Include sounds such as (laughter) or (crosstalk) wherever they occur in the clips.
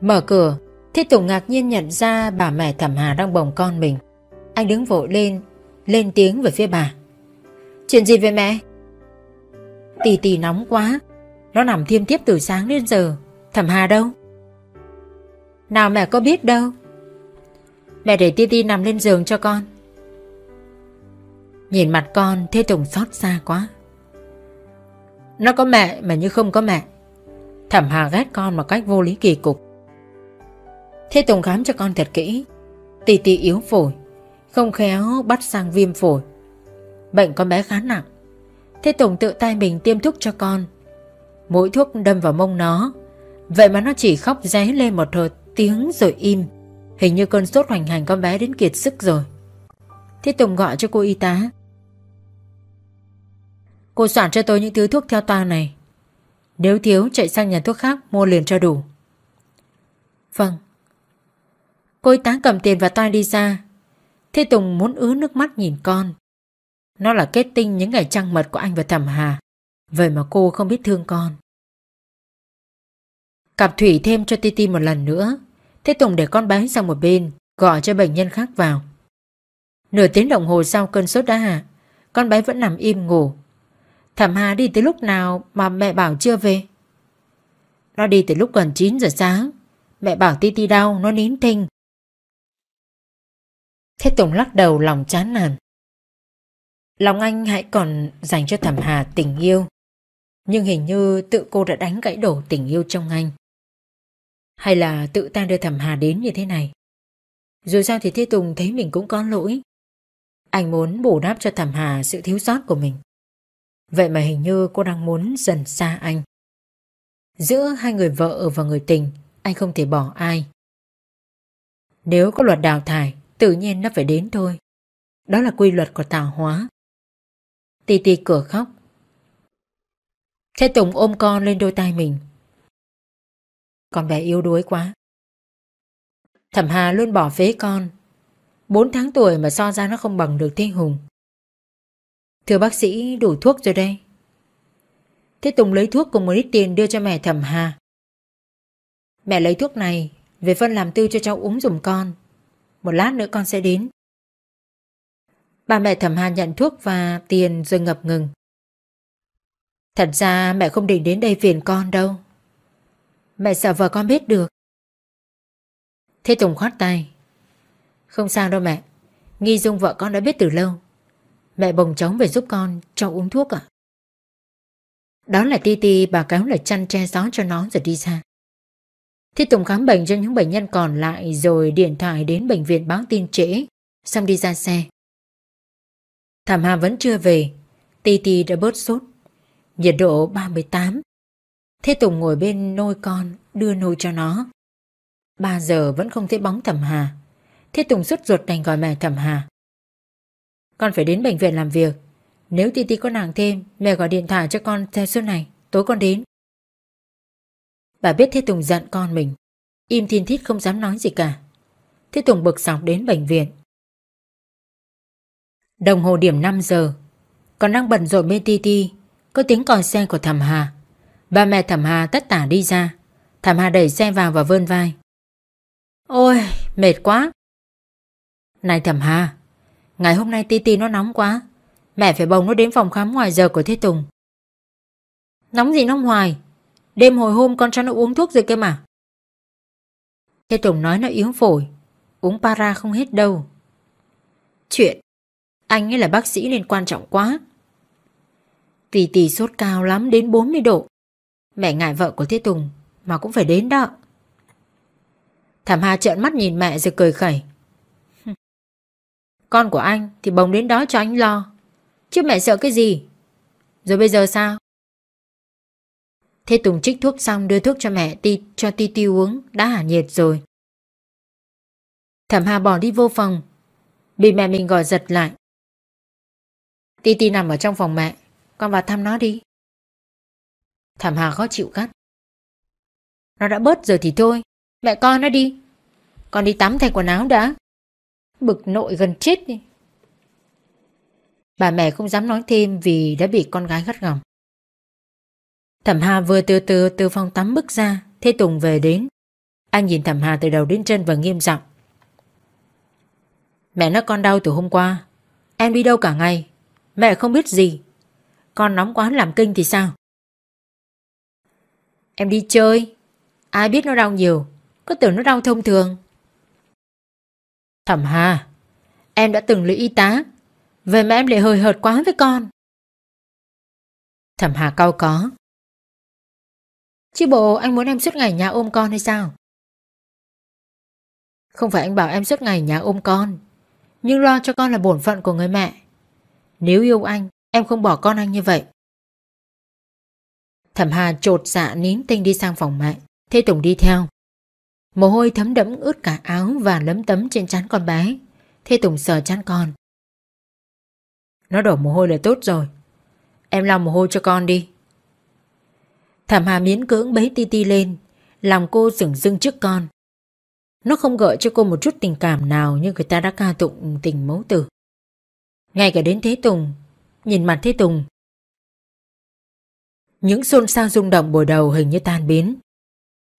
Mở cửa, Thế Tùng ngạc nhiên nhận ra bà mẹ thẩm Hà đang bồng con mình. Anh đứng vội lên, lên tiếng về phía bà. Chuyện gì về mẹ? Tì tì nóng quá, nó nằm thiêm tiếp từ sáng đến giờ. Thẩm Hà đâu? Nào mẹ có biết đâu. Mẹ để Ti Ti nằm lên giường cho con. Nhìn mặt con Thế Tùng xót xa quá. Nó có mẹ mà như không có mẹ. Thẩm Hà ghét con một cách vô lý kỳ cục. Thế Tùng khám cho con thật kỹ. Tì tì yếu phổi, không khéo bắt sang viêm phổi. Bệnh con bé khá nặng. Thế Tùng tự tay mình tiêm thuốc cho con. Mũi thuốc đâm vào mông nó. Vậy mà nó chỉ khóc ré lên một hồi tiếng rồi im. Hình như cơn sốt hoành hành con bé đến kiệt sức rồi. Thế Tùng gọi cho cô y tá. Cô soạn cho tôi những thứ thuốc theo toa này. Nếu thiếu chạy sang nhà thuốc khác mua liền cho đủ. Vâng. Cô y tá cầm tiền và toa đi ra. Thế Tùng muốn ứa nước mắt nhìn con. Nó là kết tinh những ngày trăng mật của anh và Thẩm Hà. Vậy mà cô không biết thương con. Cặp Thủy thêm cho Titi một lần nữa. Thế Tùng để con bé sang một bên, gọi cho bệnh nhân khác vào. Nửa tiếng đồng hồ sau cơn sốt đã hạ, con bé vẫn nằm im ngủ. Thẩm Hà đi tới lúc nào mà mẹ bảo chưa về? Nó đi từ lúc gần 9 giờ sáng. Mẹ bảo Titi đau, nó nín thinh. Thế Tùng lắc đầu lòng chán nản. Lòng anh hãy còn dành cho Thẩm Hà tình yêu. Nhưng hình như tự cô đã đánh gãy đổ tình yêu trong anh. Hay là tự ta đưa Thẩm Hà đến như thế này? Dù sao thì Thế Tùng thấy mình cũng có lỗi. Anh muốn bù đắp cho Thẩm Hà sự thiếu sót của mình. Vậy mà hình như cô đang muốn dần xa anh. Giữa hai người vợ và người tình, anh không thể bỏ ai. Nếu có luật đào thải, tự nhiên nó phải đến thôi. Đó là quy luật của tạo hóa. Tì tì cửa khóc. Thế Tùng ôm con lên đôi tay mình. Con bé yếu đuối quá. Thẩm Hà luôn bỏ phế con. Bốn tháng tuổi mà so ra nó không bằng được Thiên Hùng. Thưa bác sĩ, đủ thuốc rồi đây. Thế Tùng lấy thuốc cùng một ít tiền đưa cho mẹ Thẩm Hà. Mẹ lấy thuốc này về phân làm tư cho cháu uống dùng con. Một lát nữa con sẽ đến. Bà mẹ Thẩm Hà nhận thuốc và tiền rồi ngập ngừng. Thật ra mẹ không định đến đây phiền con đâu. Mẹ sợ vợ con biết được. Thế Tùng khoát tay. Không sao đâu mẹ. Nghi dung vợ con đã biết từ lâu. Mẹ bồng trống về giúp con cho uống thuốc ạ. Đó là Ti Ti, bà cáo là chăn che gió cho nó rồi đi xa. Thế Tùng khám bệnh cho những bệnh nhân còn lại rồi điện thoại đến bệnh viện báo tin trễ, xong đi ra xe. Thảm Hà vẫn chưa về, Ti Ti đã bớt sốt, nhiệt độ 38. Thế Tùng ngồi bên nôi con, đưa nôi cho nó. Ba giờ vẫn không thấy bóng Thẩm Hà. Thế Tùng sốt ruột đành gọi mẹ Thẩm Hà. Con phải đến bệnh viện làm việc. Nếu Ti Ti có nàng thêm, mẹ gọi điện thoại cho con theo số này, tối con đến. Bà biết Thế Tùng giận con mình, im thiên thít không dám nói gì cả. Thế Tùng bực sọc đến bệnh viện. Đồng hồ điểm 5 giờ, còn đang bận rộn bên Ti Ti, có tiếng còi xe của Thẩm Hà. Ba mẹ Thẩm Hà tất tả đi ra, Thẩm Hà đẩy xe vào và vươn vai. Ôi, mệt quá. Này Thẩm Hà, ngày hôm nay Ti Ti nó nóng quá, mẹ phải bồng nó đến phòng khám ngoài giờ của Thế Tùng. Nóng gì nóng hoài, đêm hồi hôm con cho nó uống thuốc gì cơ mà. Thế Tùng nói nó yếu phổi, uống para không hết đâu. Chuyện, anh ấy là bác sĩ nên quan trọng quá. Tỷ tỷ sốt cao lắm đến 40 độ. Mẹ ngại vợ của Thế Tùng mà cũng phải đến đó. Thảm Hà trợn mắt nhìn mẹ rồi cười khẩy. Con của anh thì bồng đến đó cho anh lo. Chứ mẹ sợ cái gì? Rồi bây giờ sao? Thế Tùng trích thuốc xong đưa thuốc cho mẹ ti cho Ti Ti uống, đã hả nhiệt rồi. Thẩm Hà bỏ đi vô phòng, bị mẹ mình gọi giật lại. Ti Ti nằm ở trong phòng mẹ, con vào thăm nó đi. Thẩm Hà khó chịu gắt. Nó đã bớt rồi thì thôi, mẹ con nó đi. Con đi tắm thay quần áo đã. Bực nội gần chết đi. Bà mẹ không dám nói thêm vì đã bị con gái gắt gỏng. Thẩm Hà vừa từ từ từ phòng tắm bước ra, Thế Tùng về đến. Anh nhìn thẩm Hà từ đầu đến chân và nghiêm giọng. Mẹ nói con đau từ hôm qua. Em đi đâu cả ngày. Mẹ không biết gì. Con nóng quá làm kinh thì sao? Em đi chơi. Ai biết nó đau nhiều. Cứ tưởng nó đau thông thường. Thẩm Hà. Em đã từng lấy y tá. Vậy mà em lại hời hợt quá với con. Thẩm Hà cau có. Chứ bộ, anh muốn em suốt ngày nhà ôm con hay sao? Không phải anh bảo em suốt ngày nhà ôm con, Nhưng lo cho con là bổn phận của người mẹ. Nếu yêu anh, Em không bỏ con anh như vậy. Thẩm Hà trột dạ nín tinh đi sang phòng mẹ, Thế Tùng đi theo. Mồ hôi thấm đẫm ướt cả áo Và lấm tấm trên trán con bé, Thế Tùng sờ chán con. Nó đổ mồ hôi là tốt rồi. Em lau mồ hôi cho con đi thảm Hà miễn cưỡng bế Ti Ti lên, Lòng cô dừng dưng trước con. Nó không gợi cho cô một chút tình cảm nào Như người ta đã ca tụng tình mẫu tử. Ngay cả đến Thế Tùng, Nhìn mặt Thế Tùng, Những xôn xao rung động buổi đầu hình như tan biến.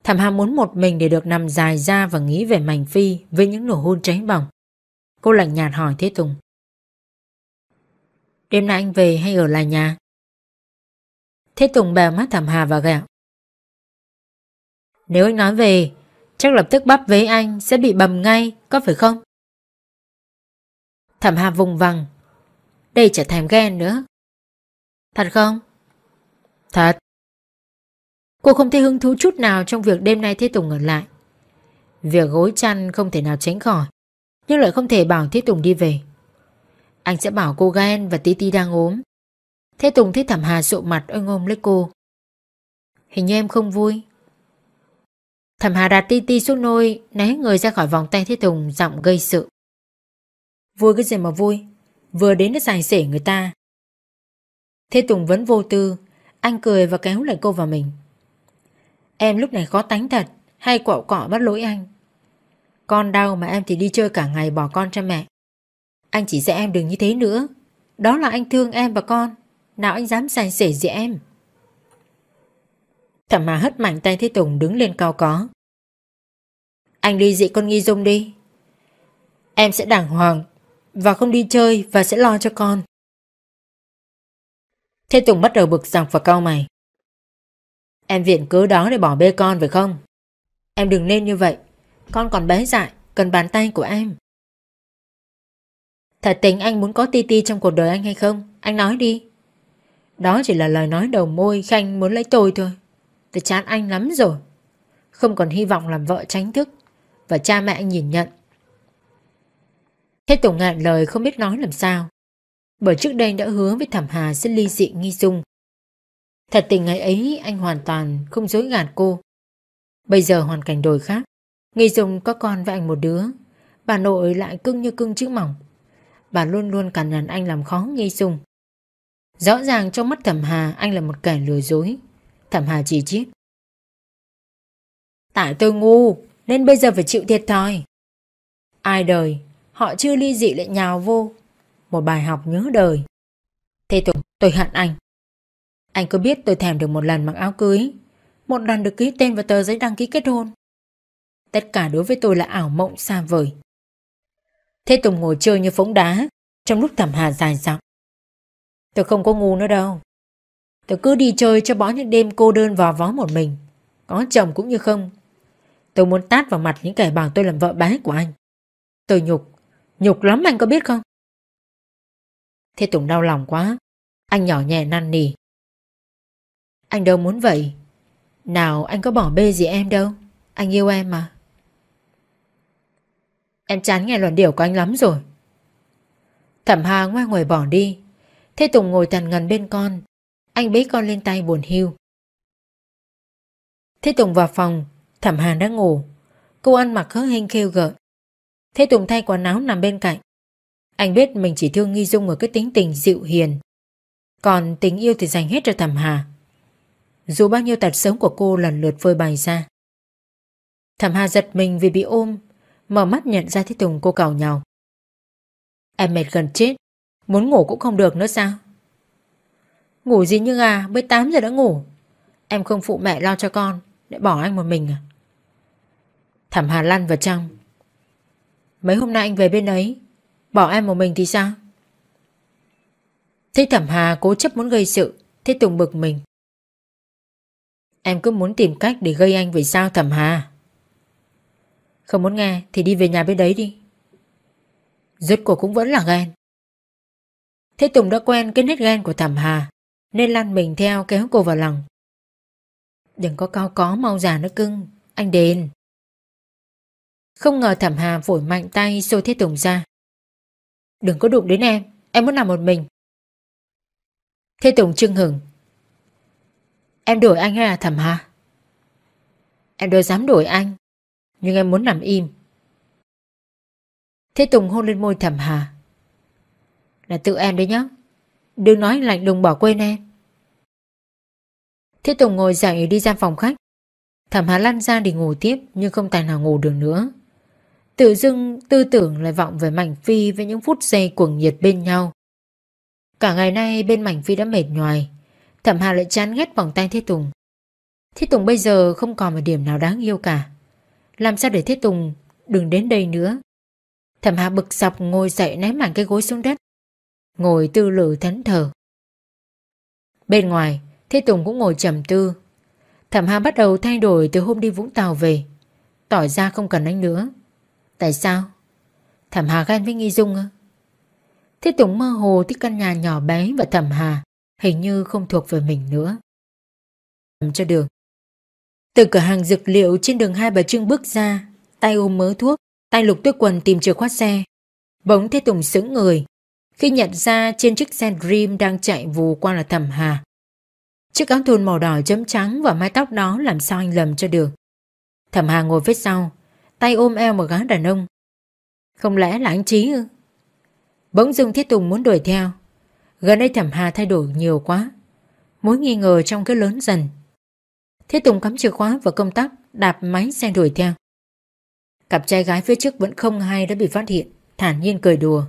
Thảm Hà muốn một mình để được nằm dài ra Và nghĩ về Mảnh Phi Với những nổ hôn cháy bỏng. Cô lạnh nhạt hỏi Thế Tùng, Đêm nay anh về hay ở lại nhà? Thế Tùng bèo mắt thảm hà và gạo. Nếu anh nói về, chắc lập tức bắp với anh sẽ bị bầm ngay, có phải không? Thẩm hà vùng vằng. Đây trở thèm ghen nữa. Thật không? Thật. Cô không thấy hứng thú chút nào trong việc đêm nay Thế Tùng ở lại. Việc gối chăn không thể nào tránh khỏi, nhưng lại không thể bảo Thế Tùng đi về. Anh sẽ bảo cô ghen và Tí Tí đang ốm. Thế Tùng thấy Thẩm Hà rộ mặt ôm ôm lấy cô. Hình như em không vui. Thẩm Hà đặt Ti Ti xuống nôi, né người ra khỏi vòng tay Thế Tùng giọng gây sự. Vui cái gì mà vui, vừa đến đã giải sể người ta. Thế Tùng vẫn vô tư, anh cười và kéo lại cô vào mình. Em lúc này khó tánh thật, hay quạo cọ bắt lỗi anh. Con đau mà em thì đi chơi cả ngày bỏ con cho mẹ. Anh chỉ dạy em đừng như thế nữa. Đó là anh thương em và con. Nào anh dám sai sể gì em. Thẩm mà hất mạnh tay Thế Tùng đứng lên cao có. Anh đi dị con nghi dung đi. Em sẽ đàng hoàng Và không đi chơi Và sẽ lo cho con. Thế Tùng bắt đầu bực dọc và cau mày. Em viện cớ đó để bỏ bê con phải không? Em đừng nên như vậy. Con còn bé dại, Cần bàn tay của em. Thật tình anh muốn có Ti Ti trong cuộc đời anh hay không? Anh nói đi đó chỉ là lời nói đầu môi, Khanh muốn lấy tôi thôi. Tôi chán anh lắm rồi. Không còn hy vọng làm vợ tránh thức. Và cha mẹ anh nhìn nhận. Thế Tùng ngạn lời không biết nói làm sao. Bởi trước đây đã hứa với Thẩm Hà sẽ ly dị nghi dung. Thật tình ngày ấy, anh hoàn toàn không dối gạt cô. Bây giờ hoàn cảnh đổi khác. Nghi dung có con với anh một đứa. Bà nội lại cưng như cưng chữ mỏng. Bà luôn luôn cằn nhằn anh làm khó Nghi dung. Rõ ràng trong mắt Thẩm Hà anh là một kẻ lừa dối. Thẩm Hà chỉ chiết. Tại tôi ngu nên bây giờ phải chịu thiệt thòi. Ai đời, họ chưa ly dị lại nhào vô. Một bài học nhớ đời. Thế Tùng, tôi hận anh. Anh có biết tôi thèm được một lần mặc áo cưới, một lần được ký tên vào tờ giấy đăng ký kết hôn. Tất cả đối với tôi là ảo mộng xa vời. Thế Tùng ngồi chơi như phóng đá, trong lúc thẩm hà dài dọc. Tôi không có ngu nữa đâu. Tôi cứ đi chơi cho bỏ những đêm cô đơn vò vó một mình. Có chồng cũng như không. Tôi muốn tát vào mặt những kẻ bảo tôi làm vợ bái của anh. Tôi nhục. Nhục lắm anh có biết không? Thế Tùng đau lòng quá. Anh nhỏ nhẹ năn nỉ. Anh đâu muốn vậy. Nào anh có bỏ bê gì em đâu. Anh yêu em mà. Em chán nghe luận điệu của anh lắm rồi. Thẩm Hà ngoan ngoài bỏ đi. Thế Tùng ngồi thần ngần bên con. Anh bế con lên tay buồn hiu. Thế Tùng vào phòng, Thẩm Hàn đang ngủ. Cô ăn mặc hớ hênh khêu gợi. Thế Tùng thay quần áo nằm bên cạnh. Anh biết mình chỉ thương Nghi Dung ở cái tính tình dịu hiền. Còn tình yêu thì dành hết cho Thẩm Hà. Dù bao nhiêu tật sống của cô lần lượt phơi bày ra. Thẩm Hà giật mình vì bị ôm, mở mắt nhận ra Thế Tùng cô cào nhau. Em mệt gần chết, Muốn ngủ cũng không được nữa sao Ngủ gì như à 18 giờ đã ngủ Em không phụ mẹ lo cho con Để bỏ anh một mình à Thẩm Hà lăn vào trong. Mấy hôm nay anh về bên ấy, bỏ em một mình thì sao? Thế Thẩm Hà cố chấp muốn gây sự, thế Tùng bực mình. Em cứ muốn tìm cách để gây anh vì sao Thẩm Hà? Không muốn nghe thì đi về nhà bên đấy đi. Rốt cuộc cũng vẫn là ghen. Thế Tùng đã quen cái nét ghen của Thẩm Hà nên lăn mình theo kéo cô vào lòng. Đừng có cao có mau già nữa cưng, anh đền. Không ngờ Thẩm Hà vội mạnh tay xô Thế Tùng ra. Đừng có đụng đến em, em muốn nằm một mình. Thế Tùng trưng hửng. Em đổi anh hay là Thẩm Hà? Em đâu dám đổi anh, nhưng em muốn nằm im. Thế Tùng hôn lên môi Thẩm Hà. Là tự em đấy nhá, đừng nói lạnh lùng bỏ quên em. Thế Tùng ngồi dậy đi ra phòng khách. Thẩm Hà lăn ra để ngủ tiếp nhưng không tài nào ngủ được nữa. Tự dưng tư tưởng lại vọng về Mảnh Phi với những phút giây cuồng nhiệt bên nhau. Cả ngày nay bên Mảnh Phi đã mệt nhoài. Thẩm Hà lại chán ghét vòng tay Thế Tùng. Thế Tùng bây giờ không còn một điểm nào đáng yêu cả. Làm sao để Thế Tùng đừng đến đây nữa. Thẩm Hà bực dọc ngồi dậy ném mảnh cái gối xuống đất. Ngồi tư lự thẫn thờ. Bên ngoài, Thế Tùng cũng ngồi trầm tư. Thẩm Hà bắt đầu thay đổi từ hôm đi Vũng Tàu về. Tỏ ra không cần anh nữa. Tại sao? Thẩm Hà ghen với Nghi Dung à? Thế Tùng mơ hồ thích căn nhà nhỏ bé và Thẩm Hà hình như không thuộc về mình nữa. Cho đường. Từ cửa hàng dược liệu trên đường hai bà Trưng bước ra, tay ôm mớ thuốc, tay lục túi quần tìm chìa khóa xe. Bỗng Thế Tùng sững người khi nhận ra trên chiếc xe Dream đang chạy vù qua là Thẩm Hà. Chiếc áo thun màu đỏ chấm trắng và mái tóc đó làm sao anh lầm cho được. Thẩm Hà ngồi phía sau, tay ôm eo một gã đàn ông. Không lẽ là anh Trí ư? Bỗng dưng Thiết Tùng muốn đuổi theo. Gần đây Thẩm Hà thay đổi nhiều quá. Mối nghi ngờ trong cái lớn dần. Thiết Tùng cắm chìa khóa vào công tắc, đạp máy xe đuổi theo. Cặp trai gái phía trước vẫn không hay đã bị phát hiện, thản nhiên cười đùa.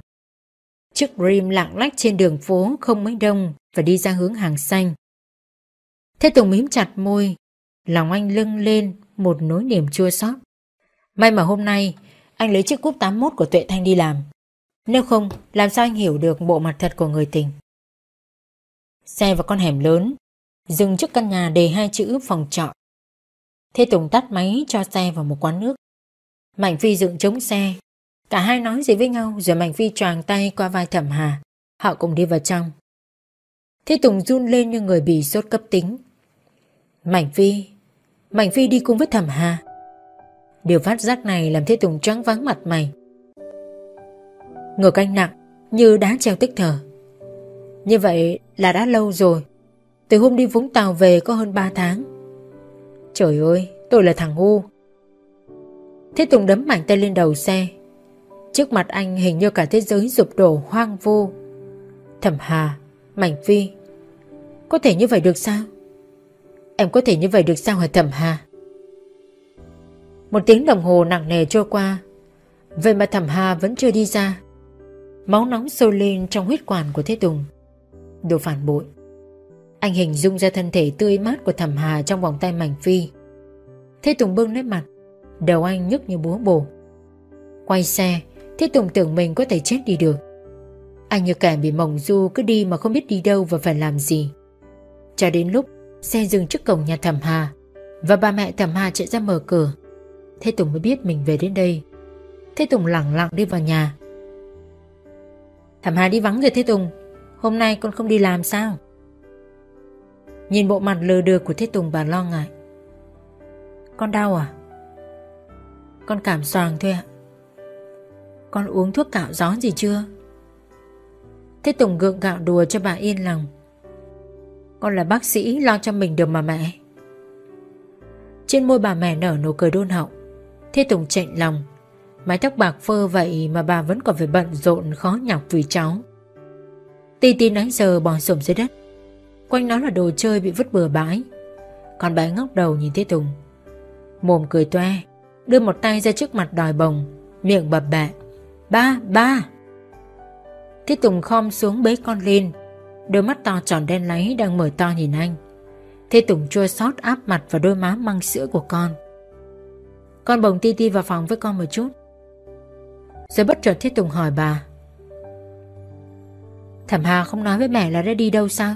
Chiếc Dream lạng lách trên đường phố không mấy đông và đi ra hướng hàng xanh. Thế Tùng mím chặt môi, lòng anh lưng lên một nỗi niềm chua xót. May mà hôm nay anh lấy chiếc cúp 81 của Tuệ Thanh đi làm. Nếu không, làm sao anh hiểu được bộ mặt thật của người tình? Xe vào con hẻm lớn, dừng trước căn nhà đề hai chữ phòng trọ. Thế Tùng tắt máy cho xe vào một quán nước. Mạnh Phi dựng chống xe. Cả hai nói gì với nhau rồi Mạnh Phi choàng tay qua vai Thẩm Hà. Họ cùng đi vào trong. Thế Tùng run lên như người bị sốt cấp tính. Mạnh Phi, Mạnh Phi đi cùng với Thẩm Hà. Điều phát giác này làm Thế Tùng trắng vắng mặt mày. Ngược anh nặng như đá treo tích thở. Như vậy là đã lâu rồi. Từ hôm đi Vũng Tàu về có hơn 3 tháng. Trời ơi, tôi là thằng ngu. Thế Tùng đấm mạnh tay lên đầu xe. Trước mặt anh hình như cả thế giới sụp đổ hoang vu. Thẩm Hà, mảnh Phi. Có thể như vậy được sao? Em có thể như vậy được sao hả Thẩm Hà? Một tiếng đồng hồ nặng nề trôi qua. Vậy mà Thẩm Hà vẫn chưa đi ra. Máu nóng sôi lên trong huyết quản của Thế Tùng. Đồ phản bội. Anh hình dung ra thân thể tươi mát của Thẩm Hà trong vòng tay mảnh Phi. Thế Tùng bưng lấy mặt. Đầu anh nhức như búa bổ. Quay xe Thế Tùng tưởng mình có thể chết đi được. Anh như kẻ bị mộng du, cứ đi mà không biết đi đâu và phải làm gì. Cho đến lúc xe dừng trước cổng nhà Thẩm Hà, Và bà mẹ Thẩm Hà chạy ra mở cửa. Thế Tùng mới biết mình về đến đây. Thế Tùng lặng lặng đi vào nhà. Thẩm Hà đi vắng rồi Thế Tùng, Hôm nay con không đi làm sao? Nhìn bộ mặt lờ đờ của Thế Tùng bà lo ngại. Con đau à? Con cảm soàng thôi ạ. Con uống thuốc cạo gió gì chưa? Thế Tùng gượng gạo đùa cho bà yên lòng. Con là bác sĩ, lo cho mình được mà mẹ. Trên môi bà mẹ nở nụ cười đôn hậu. Thế Tùng chạnh lòng. Mái tóc bạc phơ vậy mà bà vẫn còn phải bận rộn, khó nhọc vì cháu. Ti Ti nãy giờ bò sổm dưới đất. Quanh nó là đồ chơi bị vứt bừa bãi. Con bé ngóc đầu nhìn Thế Tùng. Mồm cười toe, Đưa một tay ra trước mặt đòi bồng, Miệng bập bẹ. Ba, ba. Thế Tùng khom xuống bế con lên. Đôi mắt to tròn đen láy đang mở to nhìn anh. Thế Tùng chua xót áp mặt vào đôi má măng sữa của con. Con bồng Ti Ti vào phòng với con một chút. Rồi bất chợt Thế Tùng hỏi bà. Thẩm Hà không nói với mẹ là đã đi đâu sao?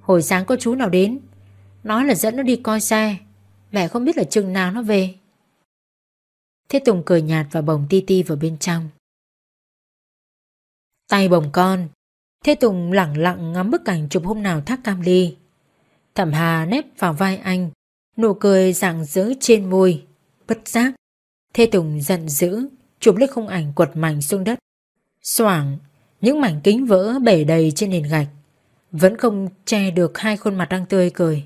Hồi sáng có chú nào đến? Nói là dẫn nó đi coi xe. Mẹ không biết là chừng nào nó về. Thế Tùng cười nhạt và bồng Ti Ti vào bên trong Tay bồng con Thế Tùng lặng lặng ngắm bức ảnh chụp hôm nào thác cam ly. Thẩm Hà nép vào vai anh, nụ cười rạng rỡ trên môi. Bất giác, Thế Tùng giận dữ, chụp lấy khung ảnh quật mạnh xuống đất. Xoảng, những mảnh kính vỡ bể đầy trên nền gạch. Vẫn không che được hai khuôn mặt đang tươi cười.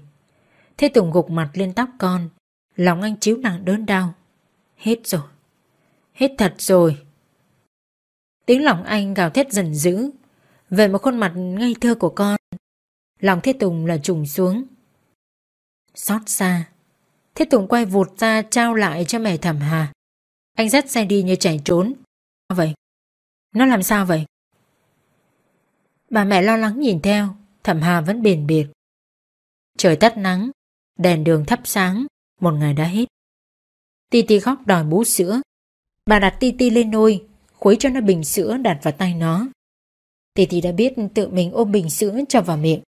Thế Tùng gục mặt lên tóc con, lòng anh chiếu nặng đớn đau. Hết rồi, hết thật rồi. Tiếng lòng anh gào thét dần dữ, về một khuôn mặt ngây thơ của con Lòng Thiết Tùng là trùng xuống. Xót xa. Thiết Tùng quay vụt ra trao lại cho mẹ thẩm hà. Anh dắt xe đi như chạy trốn. Vậy? Nó làm sao vậy? Bà mẹ lo lắng nhìn theo Thẩm hà vẫn bền biệt Trời tắt nắng Đèn đường thắp sáng Một ngày đã hết. Ti Ti khóc đòi bú sữa Bà đặt Ti Ti lên nôi Khuấy cho nó bình sữa đặt vào tay nó Titi đã biết tự mình ôm bình sữa cho vào miệng.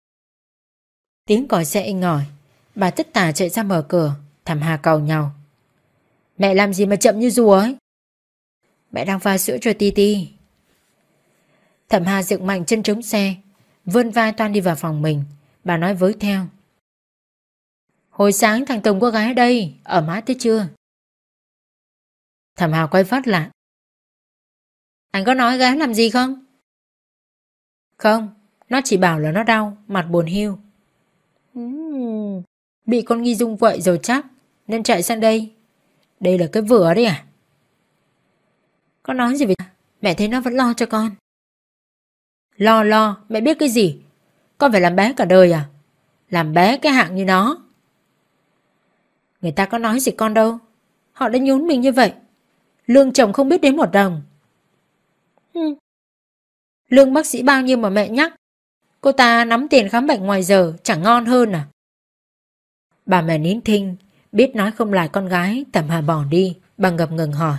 Tiếng còi xe inh ngỏi, bà tất tả chạy ra mở cửa, thầm hà cầu nhau. Mẹ làm gì mà chậm như rùa ấy? Mẹ đang pha sữa cho Ti Ti. Thẩm Hà dựng mạnh chân trống xe, vươn vai toan đi vào phòng mình, bà nói với theo. Hồi sáng thằng Tùng có gái ở đây, ở mát thế chưa? Thẩm hào quay phát lại. Anh có nói gái làm gì không? Không, nó chỉ bảo là nó đau, mặt buồn hiu. Uhm, bị con nghi dung vậy rồi chắc, nên chạy sang đây. Đây là cái vừa đấy à? Con nói gì vậy? Mẹ thấy nó vẫn lo cho con. Lo lo, mẹ biết cái gì? Con phải làm bé cả đời à? Làm bé cái hạng như nó. Người ta có nói gì con đâu. Họ đã nhún mình như vậy. Lương chồng không biết đến một đồng. Hmm. Lương bác sĩ bao nhiêu mà mẹ nhắc? Cô ta nắm tiền khám bệnh ngoài giờ Chẳng ngon hơn à? Bà mẹ nín thinh Biết nói không lại con gái Tầm hà bỏ đi. Bà ngập ngừng hỏi.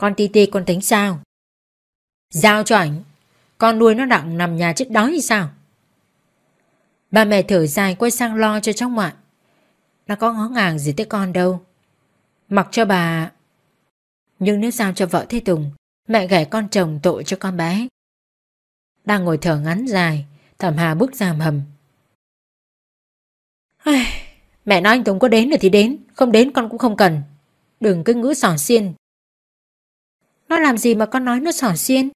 Con ti ti con tính sao? Giao cho ảnh. Con nuôi nó đặng nằm nhà chết đói thì sao? Bà mẹ thở dài quay sang lo cho cháu ngoại. Nó có ngó ngàng gì tới con đâu. Mặc cho bà nhưng nếu sao cho vợ Thế Tùng, Mẹ ghẻ con chồng tội cho con bé. Đang ngồi thở ngắn dài, Thẩm Hà bước ra hầm. Mẹ nói anh Tùng có đến rồi thì đến, Không đến con cũng không cần. Đừng cứ ngữ sỏ xiên. Nó làm gì mà con nói nó sỏ xiên?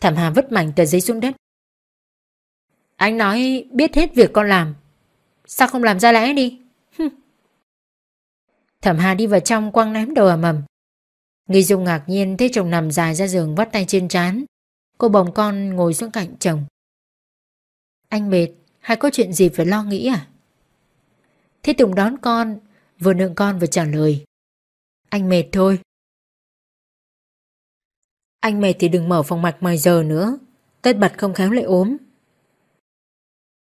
Thẩm Hà vứt mảnh tờ giấy xuống đất. Anh nói biết hết việc con làm. Sao không làm ra lẽ đi? Thẩm Hà đi vào trong quăng ném đầu ở mầm Nghi Dung ngạc nhiên thấy chồng nằm dài ra giường vắt tay trên trán. Cô bồng con ngồi xuống cạnh chồng. Anh mệt, hay có chuyện gì phải lo nghĩ à? Thế Tùng đón con, vừa nượng con vừa trả lời. Anh mệt thôi. Anh mệt thì đừng mở phòng mạch ngoài giờ nữa, tất bật không khéo lại ốm.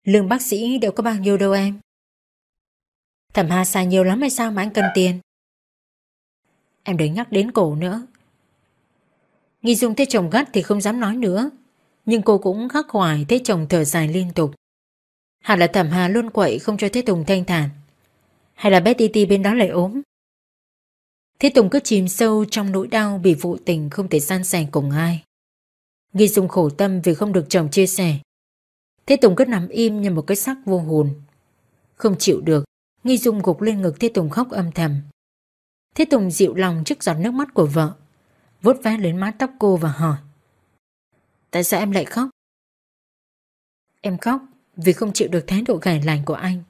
Lương bác sĩ đều có bao nhiêu đâu em? Thẩm Hà xài nhiều lắm hay sao mà anh cần tiền? Em đừng nhắc đến cổ nữa. Nghi Dung thấy chồng gắt thì không dám nói nữa, Nhưng cô cũng khắc khoải thấy chồng thở dài liên tục. Hẳn là thẩm hà luôn quậy không cho Thế Tùng thanh thản. Hay là Betty T bên đó lại ốm? Thế Tùng cứ chìm sâu trong nỗi đau bị vụ tình không thể san sẻ cùng ai. Nghi Dung khổ tâm vì không được chồng chia sẻ. Thế Tùng cứ nằm im như một cái xác vô hồn. Không chịu được. Nghi Dung gục lên ngực Thế Tùng khóc âm thầm. Thế Tùng dịu lòng trước giọt nước mắt của vợ, vuốt ve lên mái tóc cô và hỏi, Tại sao em lại khóc? Em khóc vì không chịu được thái độ gảy lành của anh.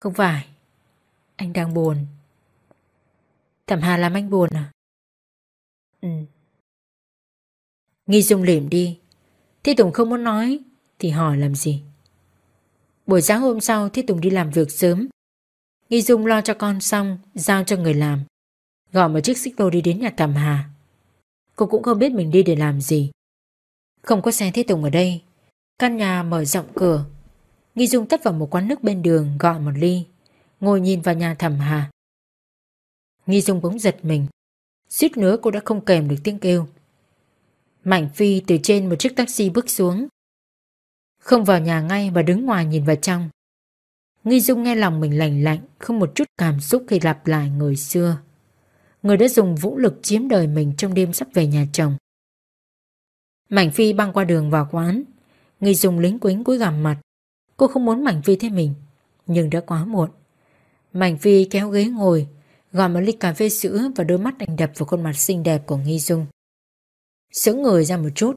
Không phải, Anh đang buồn. Thẩm Hà làm anh buồn à? Ừ. Nghi Dung liềm đi. Thế Tùng không muốn nói Thì hỏi làm gì? Buổi sáng hôm sau Thế Tùng đi làm việc sớm Nghi Dung lo cho con xong, giao cho người làm. Gọi một chiếc xích lô đi đến nhà Thẩm Hà. Cô cũng không biết mình đi để làm gì. Không có xe Thế Tùng ở đây. Căn nhà mở rộng cửa. Nghi Dung tấp vào một quán nước bên đường gọi một ly. ngồi nhìn vào nhà thẩm Hà. Nghi Dung bỗng giật mình, suýt nữa cô đã không kèm được tiếng kêu. Mạnh Phi từ trên một chiếc taxi bước xuống. Không vào nhà ngay mà đứng ngoài nhìn vào trong. Nghi Dung nghe lòng mình lành lạnh, không một chút cảm xúc khi lặp lại người xưa. Người đã dùng vũ lực chiếm đời mình trong đêm sắp về nhà chồng. mảnh Phi băng qua đường vào quán. Nghi Dung lính quính cúi gằm mặt. Cô không muốn mảnh Phi thấy mình, nhưng đã quá muộn. mảnh Phi kéo ghế ngồi, gọi một ly cà phê sữa và đôi mắt anh đập vào khuôn mặt xinh đẹp của Nghi Dung. Sững người ra một chút,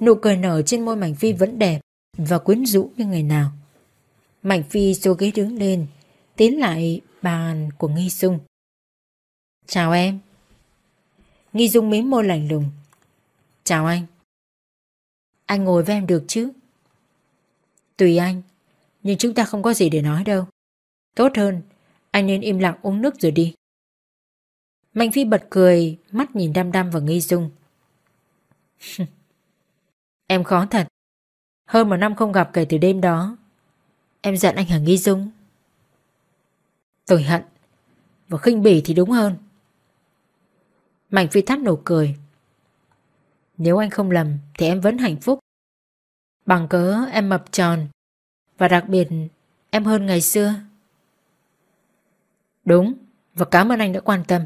nụ cười nở trên môi mảnh Phi vẫn đẹp và quyến rũ như ngày nào. Mạnh Phi xô ghế đứng lên, tiến lại bàn của Nghi Dung. Chào em. Nghi Dung mím môi lạnh lùng. Chào anh. Anh ngồi với em được chứ? Tùy anh, nhưng chúng ta không có gì để nói đâu. Tốt hơn, anh nên im lặng uống nước rồi đi. Mạnh Phi bật cười, mắt nhìn đăm đăm vào Nghi Dung. (laughs) em khó thật. Hơn một năm không gặp kể từ đêm đó. Em giận anh hả Nghi Dung? Tôi hận. Và khinh bỉ thì đúng hơn. Mạnh Phi thắt nụ cười. Nếu anh không lầm thì em vẫn hạnh phúc. Bằng cớ em mập tròn. Và đặc biệt em hơn ngày xưa. Đúng, và cảm ơn anh đã quan tâm.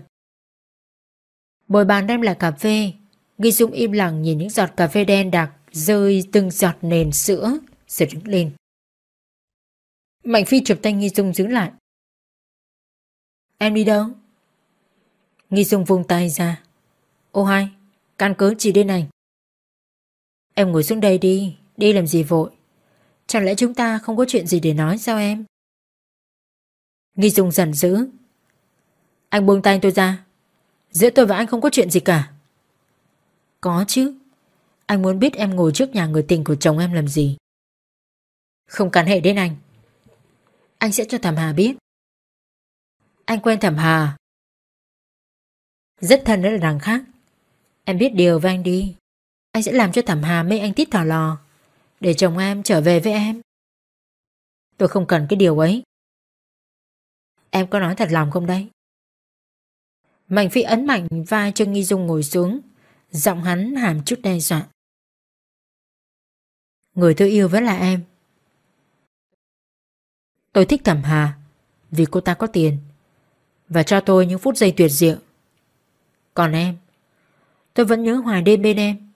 Bồi bàn đem lại cà phê, nghi Dung im lặng nhìn những giọt cà phê đen đặc rơi từng giọt nền sữa rồi đứng lên. Mạnh Phi chụp tay Nghi Dung giữ lại. Em đi đâu? Nghi Dung vung tay ra. Ô hai, căn cớ chỉ đến này Em ngồi xuống đây đi, đi làm gì vội. Chẳng lẽ chúng ta không có chuyện gì để nói sao em? Nghi Dung giận dữ. Anh buông tay tôi ra. Giữa tôi và anh không có chuyện gì cả. Có chứ. Anh muốn biết em ngồi trước nhà người tình của chồng em làm gì. Không cắn hệ đến anh. Anh sẽ cho Thẩm Hà biết. Anh quen Thẩm Hà. Rất thân đó là đằng khác. Em biết điều với anh đi. Anh sẽ làm cho Thẩm Hà mê anh tít thỏ lò. Để chồng em trở về với em. Tôi không cần cái điều ấy. Em có nói thật lòng không đấy? Mạnh Phi ấn mạnh vai cho Nghi Dung ngồi xuống. Giọng hắn hàm chút đe dọa. Người tôi yêu vẫn là em. Tôi thích Thẩm Hà vì cô ta có tiền và cho tôi những phút giây tuyệt diệu. Còn em, tôi vẫn nhớ hoài đêm bên em.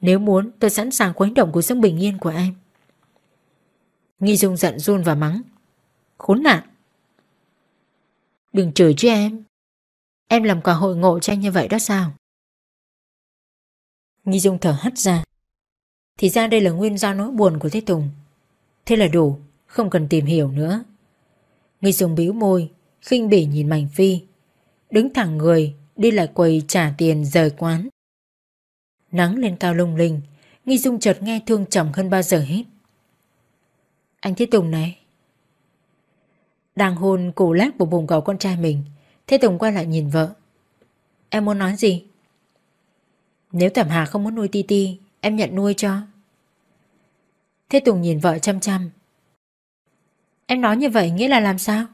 Nếu muốn, tôi sẵn sàng quấy động cuộc sống bình yên của em. Nghi Dung giận run và mắng. Khốn nạn. Đừng chửi chứ em. Em làm cả hội ngộ tranh như vậy đó sao? Nghi Dung thở hắt ra. Thì ra đây là nguyên do nỗi buồn của Thế Tùng. Thế là đủ, không cần tìm hiểu nữa. Nghi dùng bĩu môi, khinh bỉ nhìn Mạnh Phi. Đứng thẳng người, đi lại quầy trả tiền rời quán. Nắng lên cao lung linh, Nghi Dung chợt nghe thương chồng hơn bao giờ hết. Anh Thế Tùng này. Đang hôn cổ lát của bụng cậu con trai mình, Thế Tùng quay lại nhìn vợ. Em muốn nói gì? Nếu Thẩm Hà không muốn nuôi Ti Ti, em nhận nuôi cho. Thế Tùng nhìn vợ chăm chăm. Em nói như vậy nghĩa là làm sao?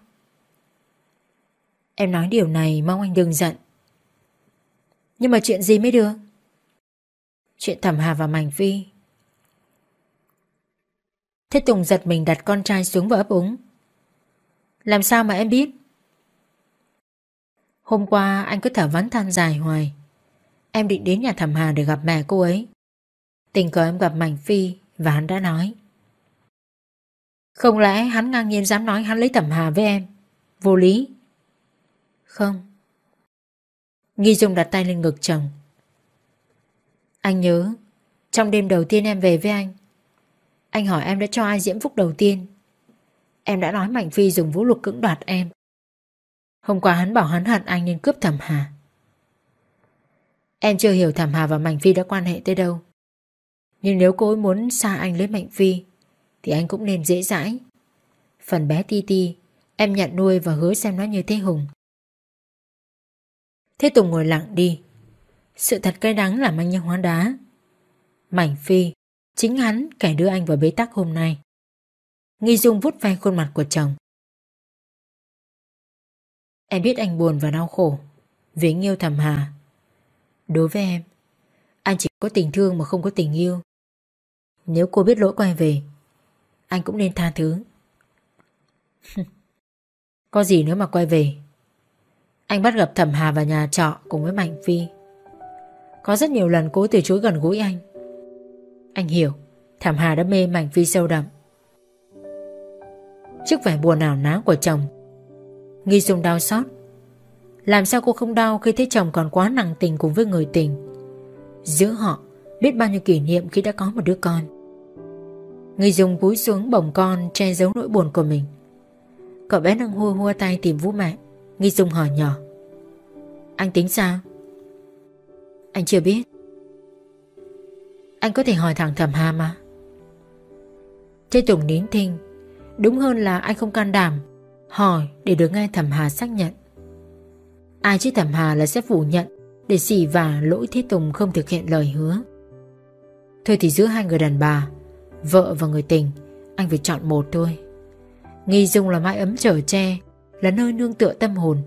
Em nói điều này mong anh đừng giận. Nhưng mà chuyện gì mới được? Chuyện Thẩm Hà và Mảnh Phi. Thế Tùng giật mình đặt con trai xuống và ấp úng. Làm sao mà em biết? Hôm qua anh cứ thở vắn than dài hoài. Em định đến nhà Thẩm Hà để gặp mẹ cô ấy. Tình cờ em gặp Mảnh Phi và hắn đã nói. Không lẽ hắn ngang nhiên dám nói hắn lấy Thẩm Hà với em? Vô lý. Không. Nghi Dung đặt tay lên ngực chồng. Anh nhớ, trong đêm đầu tiên em về với anh, anh hỏi em đã cho ai diễm phúc đầu tiên. Em đã nói Mạnh Phi dùng vũ lực cưỡng đoạt em. Hôm qua hắn bảo hắn hận anh nên cướp Thẩm Hà. Em chưa hiểu Thẩm Hà và Mạnh Phi đã quan hệ tới đâu. Nhưng nếu cô ấy muốn xa anh lấy Mạnh Phi, thì anh cũng nên dễ dãi. Phần bé Ti Ti, em nhận nuôi và hứa xem nó như thế Hùng. Thế Tùng ngồi lặng đi. Sự thật cay đắng làm anh như hóa đá. Mảnh Phi, chính hắn kẻ đưa anh vào bế tắc hôm nay. Nghi Dung vút ve khuôn mặt của chồng. Em biết anh buồn và đau khổ Vì anh yêu thầm Hà Đối với em Anh chỉ có tình thương mà không có tình yêu nếu cô biết lỗi quay về, Anh cũng nên tha thứ. (laughs) Có gì nữa mà quay về? Anh bắt gặp thẩm Hà vào nhà trọ Cùng với Mạnh Phi. Có rất nhiều lần cố từ chối gần gũi anh. Anh hiểu, Thẩm Hà đã mê Mạnh Phi sâu đậm. Trước vẻ buồn ảo ná của chồng, Nghi Dung đau xót. Làm sao cô không đau khi thấy chồng còn quá nặng tình cùng với người tình? Giữa họ, biết bao nhiêu kỷ niệm khi đã có một đứa con. Người dùng cúi xuống bồng con che giấu nỗi buồn của mình. Cậu bé đang hua hua tay tìm vũ mẹ. Nghi Dung hỏi nhỏ. Anh tính sao? Anh chưa biết. Anh có thể hỏi thẳng thẩm hà mà. Thế Tùng nín thinh. Đúng hơn là anh không can đảm Hỏi để được nghe thẩm hà xác nhận. Ai chứ thẩm hà là sẽ phủ nhận Để xỉ vả lỗi Thế Tùng không thực hiện lời hứa. Thôi thì giữa hai người đàn bà Vợ và người tình, Anh phải chọn một thôi. Nghi Dung là mái ấm trở che, Là nơi nương tựa tâm hồn,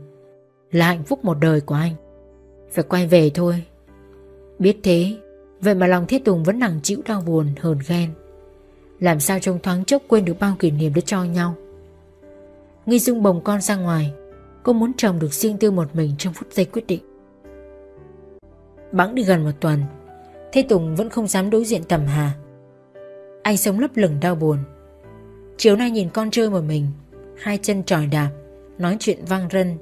Là hạnh phúc một đời của anh. Phải quay về thôi. Biết thế, Vậy mà lòng Thiết Tùng vẫn nặng chịu đau buồn, hờn ghen. Làm sao trong thoáng chốc quên được bao kỷ niệm đã cho nhau? Nghi Dung bồng con ra ngoài, Cô muốn chồng được riêng tư một mình trong phút giây quyết định. Bẵng đi gần một tuần Thế Tùng vẫn không dám đối diện tầm hà. Anh sống lấp lửng đau buồn. Chiều nay nhìn con chơi một mình, Hai chân tròi đạp, Nói chuyện vang rân.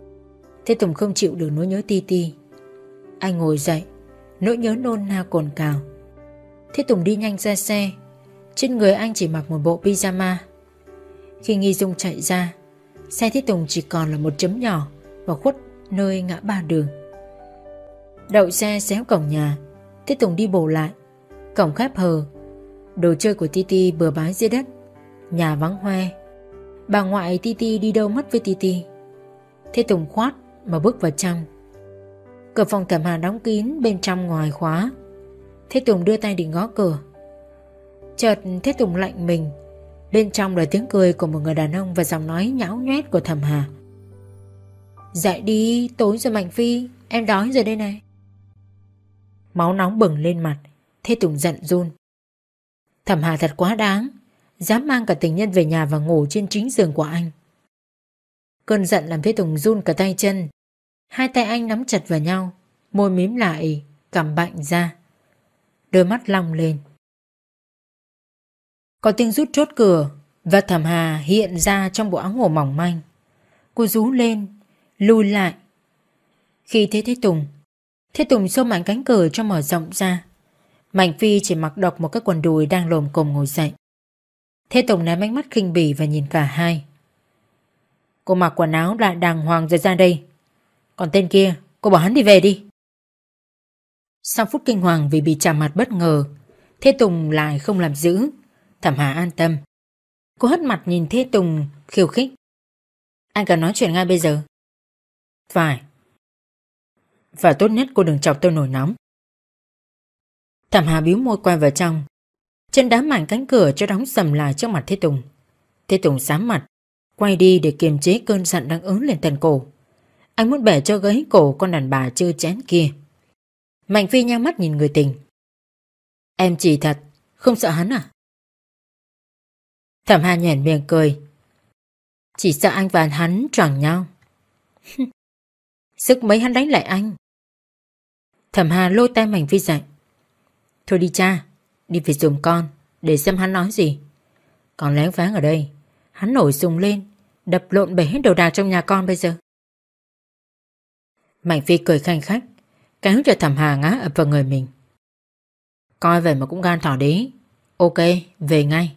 Thế Tùng không chịu được nỗi nhớ ti ti. Anh ngồi dậy, Nỗi nhớ nôn na cồn cào. Thế Tùng đi nhanh ra xe, Trên người anh chỉ mặc một bộ pyjama. Khi Nghi Dung chạy ra, Xe Thế Tùng chỉ còn là một chấm nhỏ Và khuất nơi ngã ba đường. Đậu xe xéo cổng nhà, Thế Tùng đi bổ lại, Cổng khép hờ Đồ chơi của Titi bừa bái dưới đất. Nhà vắng hoe. Bà ngoại Titi đi đâu mất với Titi? Thế Tùng khoát mà bước vào trong. Cửa phòng thẩm hà đóng kín Bên trong ngoài khóa. Thế Tùng đưa tay định gõ cửa. Chợt Thế Tùng lạnh mình. Bên trong là tiếng cười của một người đàn ông Và giọng nói nhão nhoét của thẩm hà. Dậy đi, Tối rồi Mạnh Phi, Em đói rồi đây này. Máu nóng bừng lên mặt. Thế Tùng giận run. Thẩm hà thật quá đáng. Dám mang cả tình nhân về nhà và ngủ trên chính giường của anh. Cơn giận làm Thế Tùng run cả tay chân. Hai tay anh nắm chặt vào nhau, Môi mím lại Cầm bạnh ra. Đôi mắt long lên. Có tiếng rút chốt cửa Và thẩm hà hiện ra trong bộ áo ngủ mỏng manh. Cô rú lên, Lùi lại. Khi thấy Thế Tùng Thế Tùng xô mạnh cánh cửa cho mở rộng ra. Mạnh Phi chỉ mặc độc một cái quần đùi đang lồm cồm ngồi dậy. Thế Tùng ném ánh mắt khinh bỉ và nhìn cả hai. Cô mặc quần áo lại đàng hoàng rồi ra đây. Còn tên kia, Cô bảo hắn đi về đi. Sau phút kinh hoàng vì bị chạm mặt bất ngờ, Thế Tùng lại không làm giữ. Thẩm Hà an tâm. Cô hất mặt nhìn Thế Tùng, khiêu khích. Anh cần nói chuyện ngay bây giờ. Phải. Và tốt nhất cô đừng chọc tôi nổi nóng. Thẩm Hà biếu môi quay vào trong. Chân đá mạnh cánh cửa cho đóng sầm lại trước mặt Thế Tùng. Thế Tùng sám mặt, Quay đi để kiềm chế cơn giận đang ứng lên tần cổ Anh muốn bẻ cho gấy cổ con đàn bà chưa chén kia. Mạnh Phi nhang mắt nhìn người tình. Em chỉ thật, Không sợ hắn à? Thẩm Hà nhẹn miệng cười. Chỉ sợ anh và hắn choảng nhau. (laughs) Sức mấy hắn đánh lại anh. Thẩm Hà lôi tay Mạnh Phi dậy. Thôi đi cha Đi về dùng con Để xem hắn nói gì. Còn lén váng ở đây Hắn nổi sùng lên Đập lộn bể hết đồ đạc trong nhà con bây giờ. Mạnh Phi cười khanh khách Kéo cho thẩm hà ngã ập vào người mình. Coi vậy mà cũng gan thỏ đấy Ok, về ngay.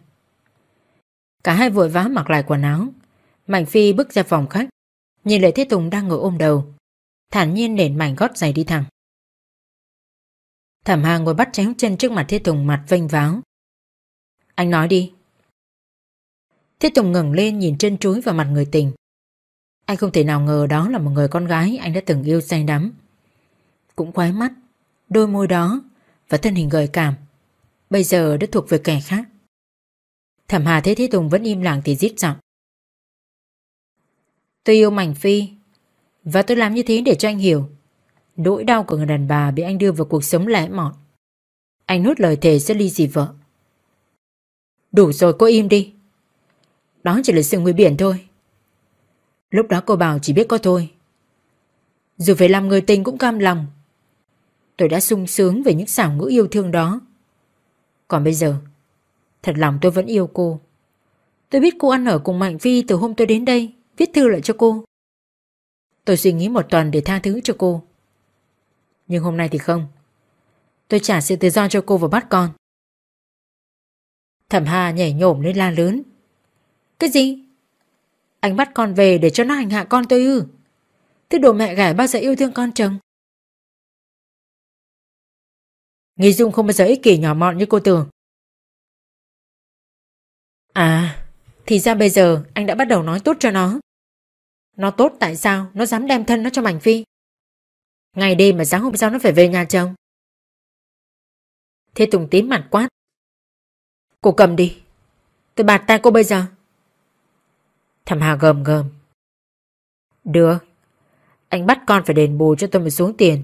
Cả hai vội vã mặc lại quần áo. Mạnh Phi bước ra phòng khách Nhìn lại Thế Tùng đang ngồi ôm đầu. Thản nhiên nền mảnh gót giày đi thẳng. Thẩm Hà ngồi bắt chéo chân trước mặt Thiết Tùng mặt vênh váo. Anh nói đi. Thiết Tùng ngẩng lên nhìn chân chuối vào mặt người tình. Anh không thể nào ngờ đó là một người con gái anh đã từng yêu say đắm. Cũng khoái mắt, đôi môi đó và thân hình gợi cảm. Bây giờ đã thuộc về kẻ khác. Thẩm Hà thấy Thiết Tùng vẫn im lặng thì giết giọng. Tôi yêu Mảnh Phi, Và tôi làm như thế để cho anh hiểu Nỗi đau của người đàn bà bị anh đưa vào cuộc sống lẽ mọn. Anh nuốt lời thề sẽ ly dị vợ. Đủ rồi, cô im đi. Đó chỉ là sự nguy biển thôi. Lúc đó cô bảo chỉ biết có thôi. Dù phải làm người tình cũng cam lòng. Tôi đã sung sướng về những xảo ngữ yêu thương đó. Còn bây giờ, Thật lòng tôi vẫn yêu cô. Tôi biết cô ăn ở cùng Mạnh vi từ hôm tôi đến đây, Viết thư lại cho cô. Tôi suy nghĩ một tuần để tha thứ cho cô. Nhưng hôm nay thì không. Tôi trả sự tự do cho cô và bắt con. Thẩm Hà nhảy nhổm lên la lớn. Cái gì? Anh bắt con về để cho nó hành hạ con tôi ư? Thứ đồ mẹ gả bao giờ yêu thương con chồng? Nghi Dung không bao giờ ích kỷ nhỏ mọn như cô tưởng. À Thì ra bây giờ anh đã bắt đầu nói tốt cho nó. Nó tốt tại sao? Nó dám đem thân nó cho Mảnh Phi. Ngày đêm mà sáng hôm sau nó phải về nhà chồng. Thế Tùng tím mặt quát. Cô cầm đi. Tôi bạt tay cô bây giờ. Thầm Hà gầm gầm Được. Anh bắt con phải đền bù cho tôi một số tiền.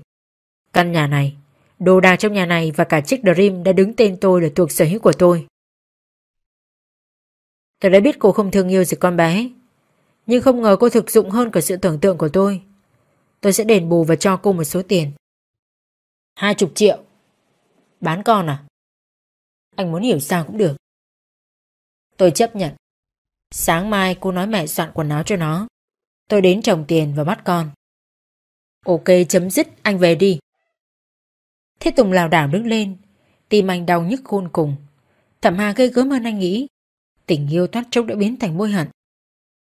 Căn nhà này, Đồ đạc trong nhà này và cả chiếc Dream đã đứng tên tôi là thuộc sở hữu của tôi. Tôi đã biết cô không thương yêu gì con bé, Nhưng không ngờ cô thực dụng hơn cả sự tưởng tượng của tôi. Tôi sẽ đền bù và cho cô một số tiền. Hai chục triệu. Bán con à? Anh muốn hiểu sao cũng được. Tôi chấp nhận. Sáng mai cô nói mẹ soạn quần áo cho nó. Tôi đến trồng tiền và bắt con. Ok, chấm dứt. Anh về đi. Thế Tùng lào đảo đứng lên. Tim anh đau nhức khôn cùng. Thẩm Hà gây gớm hơn anh nghĩ. Tình yêu thoát chốc đã biến thành môi hận.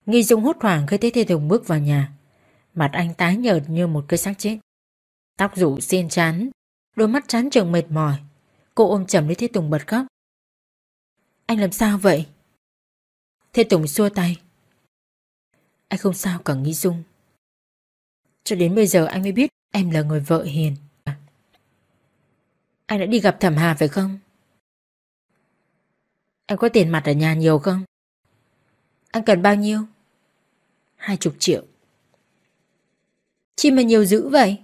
Nghi Dung hốt hoảng khi thấy Thế Tùng bước vào nhà. Mặt anh tái nhợt như một cây xác chết Tóc rủ xiên chán Đôi mắt chán trường mệt mỏi Cô ôm chầm lấy Thế Tùng bật khóc Anh làm sao vậy? Thế Tùng xua tay Anh không sao cả nghĩ Dung Cho đến bây giờ anh mới biết em là người vợ hiền Anh đã đi gặp Thẩm Hà phải không? Anh có tiền mặt ở nhà nhiều không? Anh cần bao nhiêu? Hai chục triệu. Chi mà nhiều dữ vậy?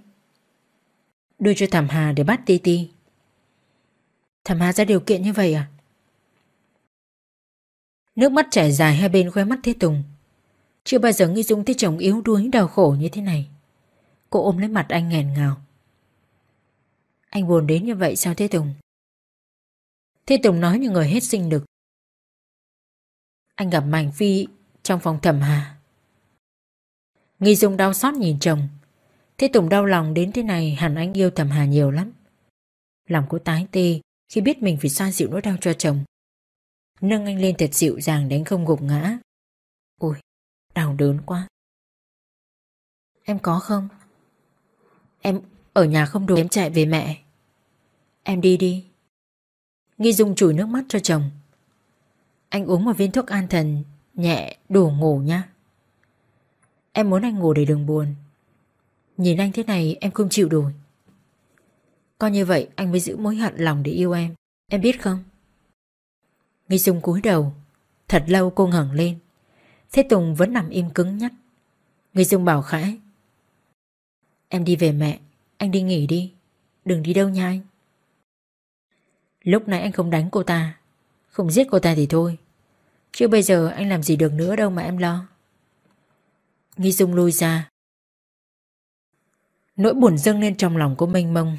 Đưa cho Thẩm Hà để bắt Ti Ti. Thẩm Hà ra điều kiện như vậy à? Nước mắt chảy dài hai bên khóe mắt Thế Tùng. Chưa bao giờ nghi dung thấy chồng yếu đuối, đau khổ như thế này. Cô ôm lấy mặt anh nghẹn ngào. Anh buồn đến như vậy sao Thế Tùng? Thế Tùng nói như người hết sinh lực. Anh gặp Mạnh Phi trong phòng thẩm hà. Nghi Dung đau xót nhìn chồng. Thế Tùng đau lòng đến thế này hẳn anh yêu thầm hà nhiều lắm. Lòng cô tái tê khi biết mình phải xoa dịu nỗi đau cho chồng. Nâng anh lên thật dịu dàng đánh không gục ngã. Ôi, đau đớn quá. Em có không? Em ở nhà không đủ em chạy về mẹ. Em đi đi. Nghi Dung chùi nước mắt cho chồng. Anh uống một viên thuốc an thần Nhẹ đủ ngủ nha Em muốn anh ngủ để đừng buồn Nhìn anh thế này, em không chịu đổi Có như vậy, anh mới giữ mối hận lòng để yêu em. Em biết không? Nghi Dung cúi đầu. Thật lâu cô ngẩng lên. Thế Tùng vẫn nằm im cứng nhắc. Nghi Dung bảo khẽ. Em đi về mẹ, Anh đi nghỉ đi. Đừng đi đâu nha anh. Lúc nãy anh không đánh cô ta. Không giết cô ta thì thôi. Chứ bây giờ anh làm gì được nữa đâu mà em lo. Nghi Dung lui ra. Nỗi buồn dâng lên trong lòng cô mênh mông.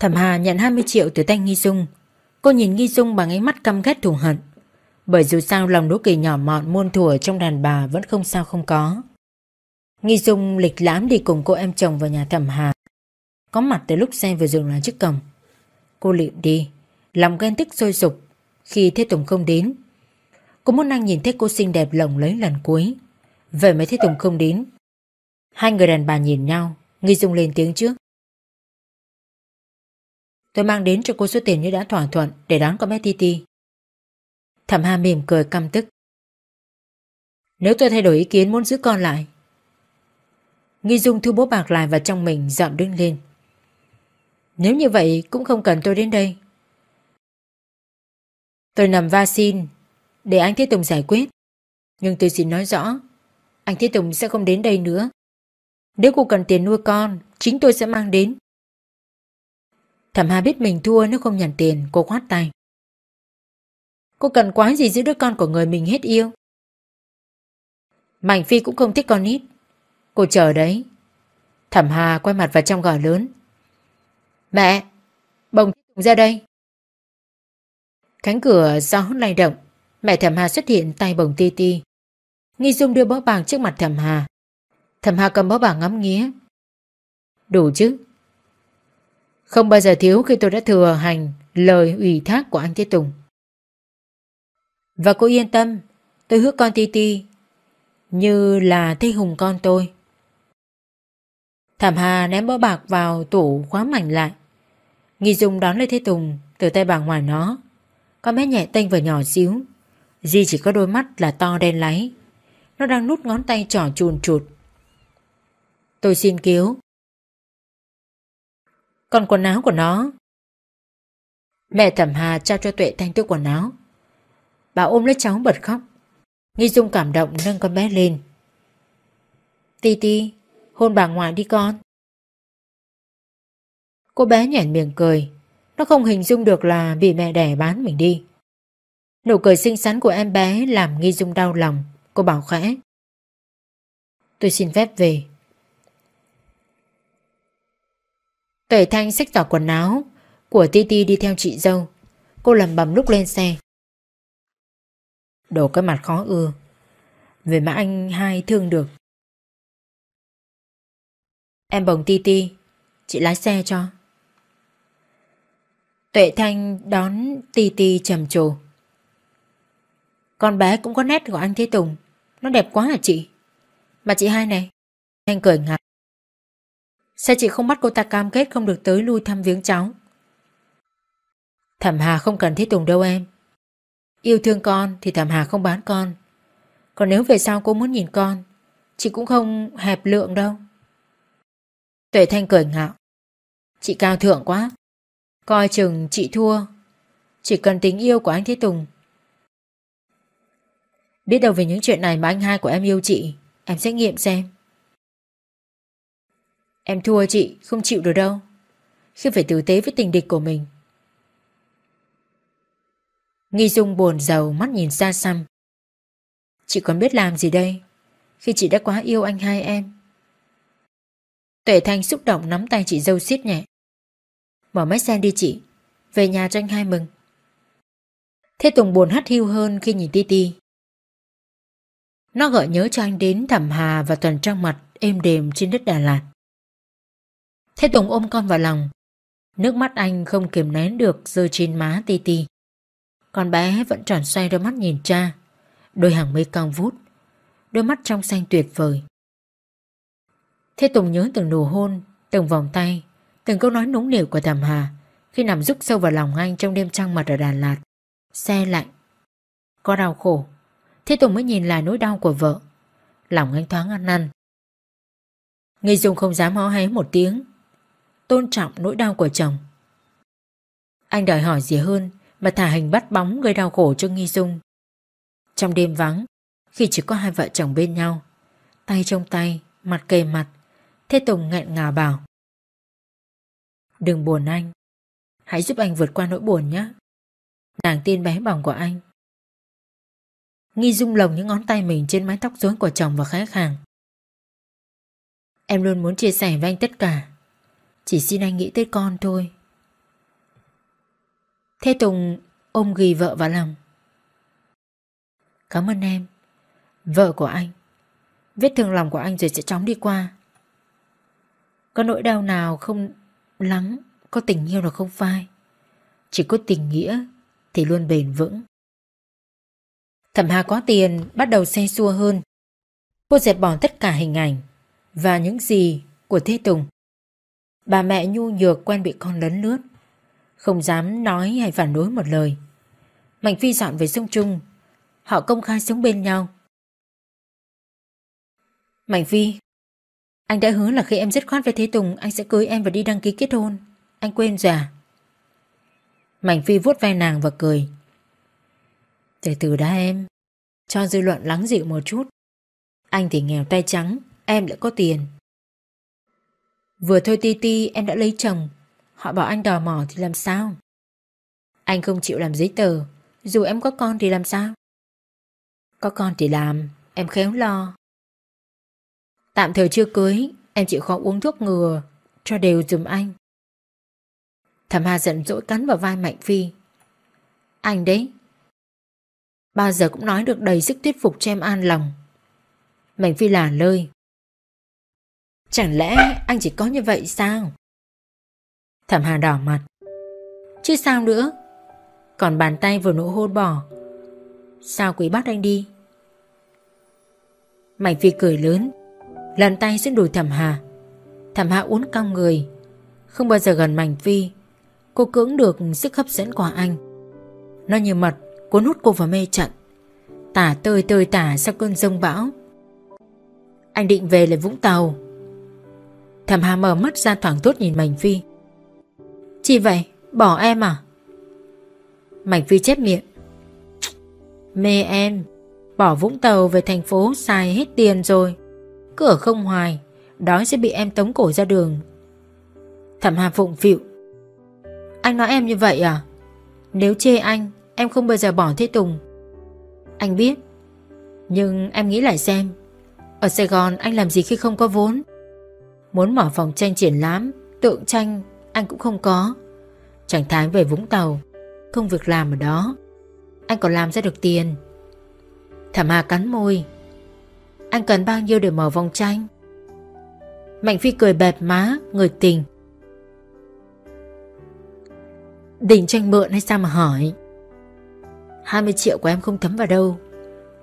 Thẩm Hà nhận 20 triệu từ tay Nghi Dung. Cô nhìn Nghi Dung bằng ánh mắt căm ghét thù hận. Bởi dù sao lòng đố kỳ nhỏ mọn muôn thủa trong đàn bà vẫn không sao không có. Nghi Dung lịch lãm đi cùng cô em chồng vào nhà Thẩm Hà. Có mặt từ lúc xe vừa dừng lại trước cổng. Cô lịm đi, Lòng ghen tức sôi sục Khi Thế Tùng không đến. Cô muốn anh nhìn thấy cô xinh đẹp lồng lấy lần cuối. Vậy mới Thế Tùng không đến Hai người đàn bà nhìn nhau. Nghi Dung lên tiếng trước. Tôi mang đến cho cô số tiền như đã thỏa thuận Để đón con bé Titi Thẩm Hà mỉm cười căm tức. Nếu tôi thay đổi ý kiến muốn giữ con lại. Nghi Dung thu bố bạc lại và trong mình dọn đứng lên. Nếu như vậy cũng không cần tôi đến đây. Tôi nằm va xin để anh Thế Tùng giải quyết. Nhưng tôi xin nói rõ, Anh Thế Tùng sẽ không đến đây nữa. Nếu cô cần tiền nuôi con, chính tôi sẽ mang đến. Thẩm Hà biết mình thua nếu không nhận tiền, cô khoát tay. Cô cần quá gì giữ đứa con của người mình hết yêu. Mạnh Phi cũng không thích con nít. Cô chờ đấy. Thẩm Hà quay mặt vào trong gò lớn. Mẹ! Bồng ra đây. Cánh cửa gió lay động. Mẹ Thẩm Hà xuất hiện tay bồng ti ti. Nghi Dung đưa bó bàng trước mặt Thẩm Hà. Thẩm Hà cầm bó bảng ngắm nghía. Đủ chứ? Không bao giờ thiếu khi tôi đã thừa hành lời ủy thác của anh Thế Tùng. Và cô yên tâm, tôi hứa con Ti Ti như là thấy hùng con tôi. Thảm Hà ném bó bạc vào tủ khóa mảnh lại. Nghi Dung đón lấy Thế Tùng từ tay bà ngoài nó. Con bé nhẹ tênh và nhỏ xíu. Di chỉ có đôi mắt là to đen láy. Nó đang nút ngón tay trỏ chuồn chuột Tôi xin cứu. Còn quần áo của nó. Mẹ Thẩm Hà trao cho Tuệ Thanh tước quần áo. Bà ôm lấy cháu bật khóc. Nghi Dung cảm động nâng con bé lên. Ti Ti, hôn bà ngoại đi con. Cô bé nhảy miệng cười. Nó không hình dung được là bị mẹ đẻ bán mình đi. Nụ cười xinh xắn của em bé làm Nghi Dung đau lòng. Cô bảo khẽ. Tôi xin phép về. Tẩy Thanh xách giỏ quần áo của Ti Ti đi theo chị dâu. Cô lầm bầm lúc lên xe. Đổ cái mặt khó ưa. Về mà anh hai thương được. Em bồng Ti Ti, chị lái xe cho. Tuệ Thanh đón Ti Ti trầm trồ. Con bé cũng có nét của anh Thế Tùng. Nó đẹp quá hả chị? Mà chị hai này. Thanh cười ngặt. Sao chị không bắt cô ta cam kết không được tới lui thăm viếng cháu? Thẩm Hà không cần Thế Tùng đâu em. Yêu thương con thì Thẩm Hà không bán con. Còn nếu về sau cô muốn nhìn con, chị cũng không hẹp lượng đâu. Tuệ Thanh cười ngạo. Chị cao thượng quá. Coi chừng chị thua. Chỉ cần tình yêu của anh Thế Tùng. Biết đâu về những chuyện này mà anh hai của em yêu chị, em sẽ nghiệm xem. Em thua chị, không chịu được đâu. Khi phải tử tế với tình địch của mình. Nghi Dung buồn giàu mắt nhìn xa xăm. Chị còn biết làm gì đây? Khi chị đã quá yêu anh hai em. Tuệ Thanh xúc động nắm tay chị dâu xiết nhẹ. Mở máy xe đi chị. Về nhà cho anh hai mừng. Thế Tùng buồn hắt hiu hơn khi nhìn Ti Ti. Nó gợi nhớ cho anh đến thẩm hà và tuần trăng mặt êm đềm trên đất Đà Lạt. Thế Tùng ôm con vào lòng. Nước mắt anh không kiềm nén được rơi trên má Ti Ti. Con bé vẫn tròn xoay đôi mắt nhìn cha. Đôi hàng mây cong vút. Đôi mắt trong xanh tuyệt vời. Thế Tùng nhớ từng nụ hôn, Từng vòng tay, Từng câu nói núng nỉu của Thẩm Hà Khi nằm rúc sâu vào lòng anh trong đêm trăng mặt ở Đà Lạt. Xe lạnh. Có đau khổ. Thế Tùng mới nhìn lại nỗi đau của vợ. Lòng anh thoáng ăn năn. Nghi Dung không dám hó hé một tiếng. Tôn trọng nỗi đau của chồng Anh đòi hỏi gì hơn Mà thả hình bắt bóng gây đau khổ cho Nghi Dung trong đêm vắng, khi chỉ có hai vợ chồng bên nhau, tay trong tay, mặt kề mặt, Thế Tùng nghẹn ngào bảo. Đừng buồn anh, hãy giúp anh vượt qua nỗi buồn nhé. Nàng tiên bé bỏng của anh. Nghi dung lồng những ngón tay mình trên mái tóc rối của chồng và khẽ khàng. Em luôn muốn chia sẻ với anh tất cả. Chỉ xin anh nghĩ tới con thôi. Thế Tùng ôm ghi vợ vào lòng. Cảm ơn em. Vợ của anh. Vết thương lòng của anh rồi sẽ chóng đi qua. Có nỗi đau nào không lắng, Có tình yêu nào không phai. Chỉ có tình nghĩa Thì luôn bền vững. Thẩm Hà có tiền, Bắt đầu xe xua hơn. Cô dẹp bỏ tất cả hình ảnh Và những gì của Thế Tùng. Bà mẹ nhu nhược quen bị con lấn lướt. Không dám nói hay phản đối một lời. Mạnh Phi dọn về sông Trung. Họ công khai sống bên nhau. Mạnh Phi Anh đã hứa là khi em dứt khoát với Thế Tùng Anh sẽ cưới em và đi đăng ký kết hôn. Anh quên rồi à? Mạnh Phi vuốt vai nàng và cười. Từ từ đã em. Cho dư luận lắng dịu một chút. Anh thì nghèo tay trắng, em lại có tiền. Vừa thôi Ti Ti em đã lấy chồng, họ bảo anh đò mỏ thì làm sao? Anh không chịu làm giấy tờ, dù em có con thì làm sao? Có con thì làm, em khéo lo. Tạm thời chưa cưới, em chịu khó uống thuốc ngừa, cho đều dùm anh. Thẩm Hà giận dỗi cắn vào vai Mạnh Phi. Anh đấy. Bao giờ cũng nói được đầy sức thuyết phục cho em an lòng. Mạnh Phi là lơi. Chẳng lẽ anh chỉ có như vậy sao? Thẩm Hà đỏ mặt. Chứ sao nữa? Còn bàn tay vừa nụ hôn bỏ. Sao quý bắt anh đi? Mạnh Phi cười lớn, lần tay xuống đùi Thẩm Hà. Thẩm Hà uốn cong người, không bao giờ gần Mạnh Phi. Cô cưỡng được sức hấp dẫn của anh. Nó như mật, cuốn hút cô vào mê trận. Tả tơi tơi tả sau cơn rông bão. Anh định về lại Vũng Tàu. Thẩm Hà mở mắt ra thoảng tốt nhìn Mạnh Phi. Chỉ vậy, bỏ em à? Mạnh Phi chép miệng. Mê em, bỏ Vũng Tàu về thành phố xài hết tiền rồi. Cứ ở không hoài, đói sẽ bị em tống cổ ra đường. Thẩm Hà phụng phịu. Anh nói em như vậy à? Nếu chê anh, em không bao giờ bỏ Thế Tùng. Anh biết, nhưng em nghĩ lại xem. Ở Sài Gòn anh làm gì khi không có vốn? Muốn mở phòng tranh triển lãm, tượng tranh anh cũng không có. trạng thái về Vũng Tàu, không việc làm ở đó. Anh còn làm ra được tiền. thảm Hà cắn môi. Anh cần bao nhiêu để mở vòng tranh? Mạnh Phi cười bẹp má, người tình. đỉnh tranh mượn hay sao mà hỏi? 20 triệu của em không thấm vào đâu.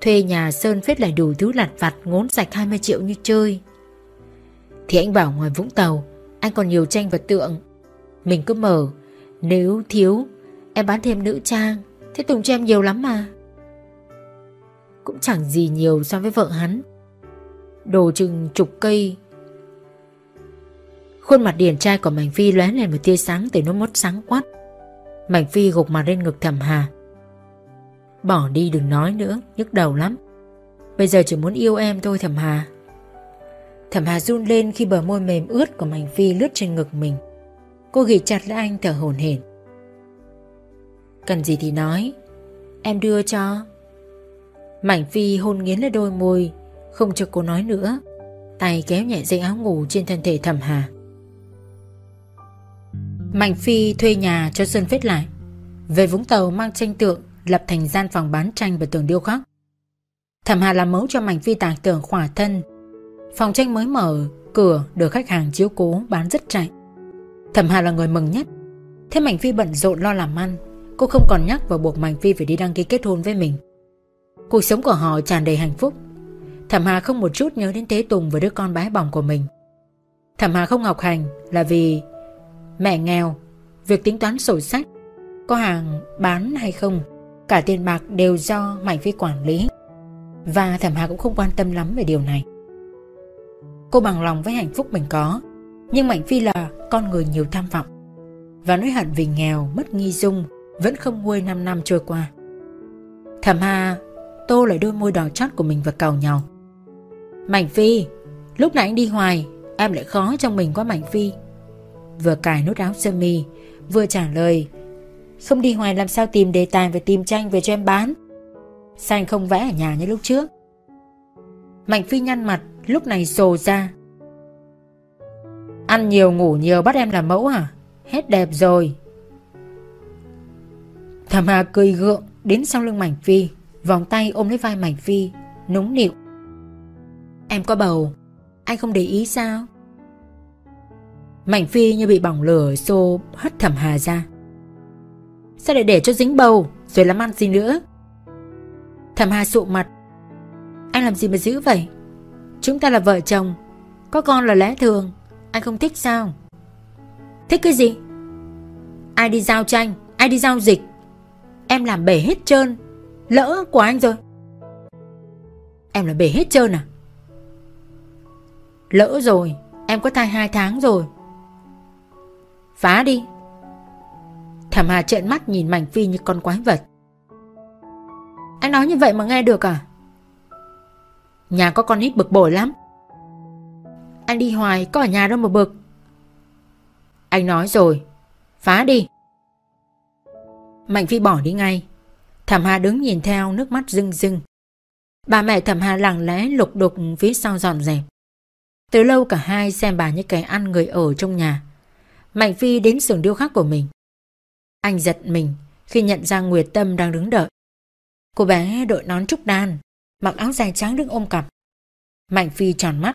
Thuê nhà Sơn phết lại đủ thứ lặt vặt ngốn sạch 20 triệu như chơi. Thì anh bảo ngoài Vũng Tàu, anh còn nhiều tranh và tượng. Mình cứ mở, nếu thiếu, em bán thêm nữ trang, thế Tùng cho em nhiều lắm mà. Cũng chẳng gì nhiều so với vợ hắn. Đồ chừng chục cây. Khuôn mặt điển trai của Mạnh Phi lóe lên một tia sáng từ nó mất sáng quát. Mạnh Phi gục mặt lên ngực thầm hà. Bỏ đi đừng nói nữa, nhức đầu lắm. Bây giờ chỉ muốn yêu em thôi thầm hà. Thẩm Hà run lên khi bờ môi mềm ướt của Mạnh Phi lướt trên ngực mình. Cô ghi chặt lấy anh thở hổn hển. Cần gì thì nói, em đưa cho. Mạnh Phi hôn nghiến lên đôi môi, không cho cô nói nữa. Tay kéo nhẹ dây áo ngủ trên thân thể Thẩm Hà. Mạnh Phi thuê nhà cho Sơn Phết lại. Về Vũng Tàu mang tranh tượng, lập thành gian phòng bán tranh và tường điêu khắc. Thẩm Hà làm mẫu cho Mạnh Phi tạc tượng khỏa thân Phòng tranh mới mở, cửa được khách hàng chiếu cố bán rất chạy. Thẩm Hà là người mừng nhất. Thế Mạnh Phi bận rộn lo làm ăn, cô không còn nhắc và buộc Mạnh Phi phải đi đăng ký kết hôn với mình. Cuộc sống của họ tràn đầy hạnh phúc. Thẩm Hà không một chút nhớ đến Tế Tùng và đứa con bái bỏng của mình. Thẩm Hà không học hành là vì mẹ nghèo, việc tính toán sổ sách, có hàng bán hay không, cả tiền bạc đều do Mạnh Phi quản lý. Và Thẩm Hà cũng không quan tâm lắm về điều này. Cô bằng lòng với hạnh phúc mình có. Nhưng Mạnh Phi là con người nhiều tham vọng. Và nỗi hận vì nghèo, mất nghi dung Vẫn không nguôi năm năm trôi qua. Thẩm Hà Tô lại đôi môi đỏ chót của mình và cầu nhau Mạnh Phi, Lúc nãy anh đi hoài, Em lại khó trong mình quá Mạnh Phi. Vừa cài nút áo sơ mi, Vừa trả lời, Không đi hoài làm sao tìm đề tài về tìm tranh về cho em bán? Sao anh không vẽ ở nhà như lúc trước? Mạnh Phi nhăn mặt Lúc này sồ ra. Ăn nhiều, ngủ nhiều, bắt em làm mẫu à Hết đẹp rồi. Thầm Hà cười gượng, Đến sau lưng Mảnh Phi, Vòng tay ôm lấy vai Mảnh Phi Núng nịu. Em có bầu, Anh không để ý sao? Mảnh Phi như bị bỏng lửa, Xô hất Thẩm Hà ra. Sao lại để cho dính bầu, Rồi làm ăn gì nữa? Thẩm Hà sụ mặt. Anh làm gì mà giữ vậy? Chúng ta là vợ chồng. Có con là lẽ thường. Anh không thích sao? Thích cái gì? Ai đi giao tranh Ai đi giao dịch? Em làm bể hết trơn. Lỡ của anh rồi. Em là bể hết trơn à? Lỡ rồi. Em có thai 2 tháng rồi. Phá đi. Thẩm Hà trợn mắt nhìn Mảnh Phi như con quái vật. Anh nói như vậy mà nghe được à? Nhà có con nít bực bội lắm. Anh đi hoài, có ở nhà đâu mà bực. Anh nói rồi, Phá đi. Mạnh Phi bỏ đi ngay. Thẩm Hà đứng nhìn theo, nước mắt rưng rưng. Bà mẹ Thẩm Hà lặng lẽ lục đục phía sau dọn dẹp. Từ lâu cả hai xem bà như kẻ ăn người ở trong nhà. Mạnh Phi đến sườn điêu khắc của mình. Anh giật mình khi nhận ra Nguyệt Tâm đang đứng đợi. Cô bé đội nón trúc đan. Mặc áo dài trắng đứng ôm cặp. Mạnh Phi tròn mắt.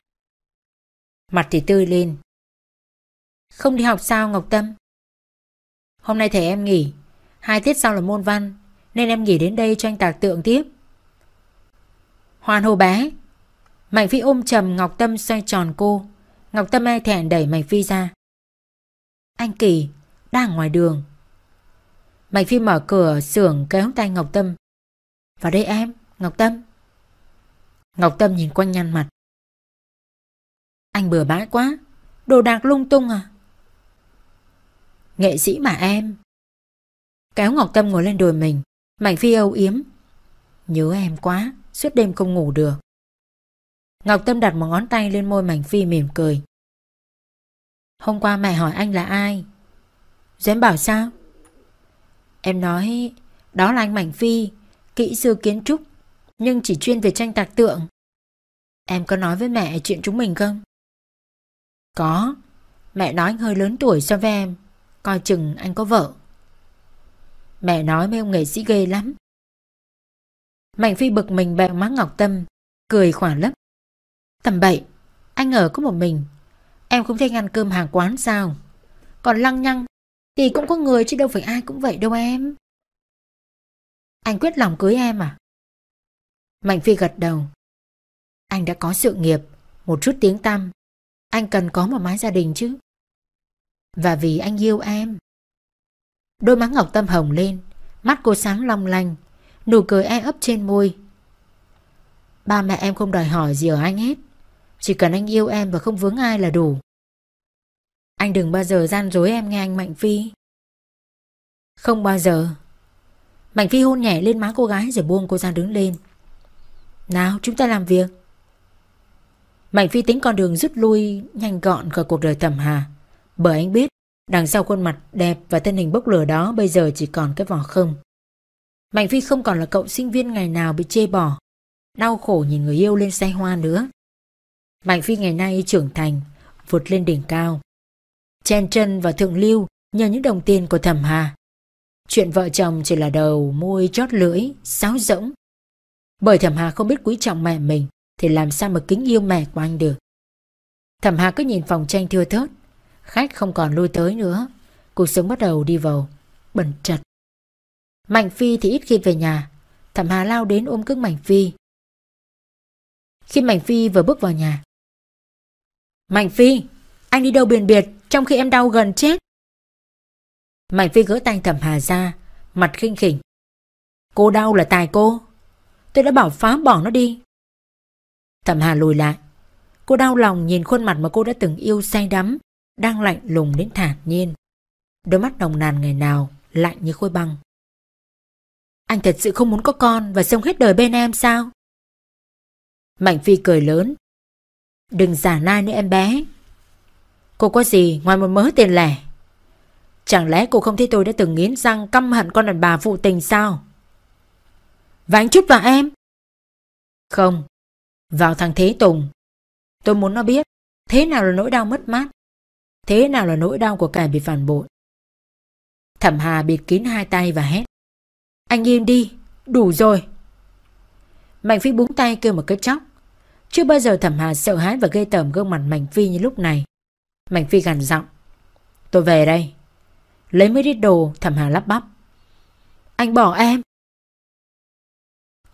Mặt thì tươi lên. Không đi học sao, Ngọc Tâm? Hôm nay thầy em nghỉ. Hai tiết sau là môn văn, Nên em nghỉ đến đây cho anh tạc tượng tiếp. Hoan hô bé. Mạnh Phi ôm trầm Ngọc Tâm xoay tròn cô. Ngọc Tâm e thẹn đẩy Mạnh Phi ra. Anh Kỳ, Đang ngoài đường. Mạnh Phi mở cửa xưởng kéo tay Ngọc Tâm. Vào đây em, Ngọc Tâm. Ngọc Tâm nhìn quanh nhăn mặt. Anh bừa bãi quá, Đồ đạc lung tung à? Nghệ sĩ mà em. Kéo Ngọc Tâm ngồi lên đùi mình Mạnh Phi âu yếm. Nhớ em quá, Suốt đêm không ngủ được. Ngọc Tâm đặt một ngón tay lên môi Mạnh Phi mỉm cười. Hôm qua mẹ hỏi anh là ai? Dám bảo sao? Em nói, Đó là anh Mạnh Phi, Kỹ sư kiến trúc. Nhưng chỉ chuyên về tranh tạc tượng. Em có nói với mẹ chuyện chúng mình không? Có. Mẹ nói anh hơi lớn tuổi so với em. Coi chừng anh có vợ. Mẹ nói mấy ông nghệ sĩ ghê lắm. Mạnh Phi bực mình bẹo má Ngọc Tâm, Cười khỏa lấp. Tầm bậy, Anh ở có một mình. Em không thích ăn cơm hàng quán sao? Còn lăng nhăng Thì cũng có người chứ đâu phải ai cũng vậy đâu em. Anh quyết lòng cưới em à? Mạnh Phi gật đầu. Anh đã có sự nghiệp, Một chút tiếng tăm. Anh cần có một mái gia đình chứ? Và vì anh yêu em. Đôi má Ngọc Tâm hồng lên, Mắt cô sáng long lanh, Nụ cười e ấp trên môi. Ba mẹ em không đòi hỏi gì ở anh hết. Chỉ cần anh yêu em và không vướng ai là đủ. Anh đừng bao giờ gian dối em nghe anh Mạnh Phi. Không bao giờ. Mạnh Phi hôn nhẹ lên má cô gái rồi buông cô ra đứng lên. Nào chúng ta làm việc Mạnh Phi tính con đường rút lui nhanh gọn khỏi cuộc đời tầm hà Bởi anh biết Đằng sau khuôn mặt đẹp và thân hình bốc lửa đó bây giờ chỉ còn cái vỏ không. Mạnh Phi không còn là cậu sinh viên ngày nào bị chê bỏ, đau khổ nhìn người yêu lên xe hoa nữa. Mạnh Phi ngày nay trưởng thành, vượt lên đỉnh cao. Chen chân và thượng lưu nhờ những đồng tiền của thẩm hà. Chuyện vợ chồng chỉ là đầu môi chót lưỡi, sáo rỗng. Bởi thẩm hà không biết quý trọng mẹ mình thì làm sao mà kính yêu mẹ của anh được. Thẩm hà cứ nhìn phòng tranh thưa thớt, Khách không còn lui tới nữa. Cuộc sống bắt đầu đi vào Bẩn chật Mạnh Phi thì ít khi về nhà. Thẩm Hà lao đến ôm cưng Mạnh Phi. Khi Mạnh Phi vừa bước vào nhà Mạnh Phi Anh đi đâu biển biệt Trong khi em đau gần chết? Mạnh Phi gỡ tay Thẩm Hà ra Mặt khinh khỉnh. Cô đau là tài cô. Tôi đã bảo phá bỏ nó đi Thẩm Hà lùi lại Cô đau lòng nhìn khuôn mặt mà cô đã từng yêu say đắm, đang lạnh lùng đến thản nhiên. Đôi mắt đồng nàn ngày nào, lạnh như khối băng. Anh thật sự không muốn có con và sống hết đời bên em sao? Mạnh Phi cười lớn. Đừng giả nai nữa em bé. Cô có gì ngoài một mớ tiền lẻ? Chẳng lẽ cô không thấy tôi đã từng nghiến răng căm hận con đàn bà phụ tình sao? Và anh chút vào em? Không, vào thằng Thế Tùng. Tôi muốn nó biết thế nào là nỗi đau mất mát Thế nào là nỗi đau của kẻ bị phản bội? Thẩm Hà bịt kín hai tay và hét. Anh im đi, đủ rồi. Mạnh Phi búng tay kêu một cái chóc. Chưa bao giờ Thẩm Hà sợ hãi và ghê tởm gương mặt Mạnh Phi như lúc này. Mạnh Phi gằn giọng. Tôi về đây. Lấy mấy đít đồ Thẩm Hà lắp bắp. Anh bỏ em.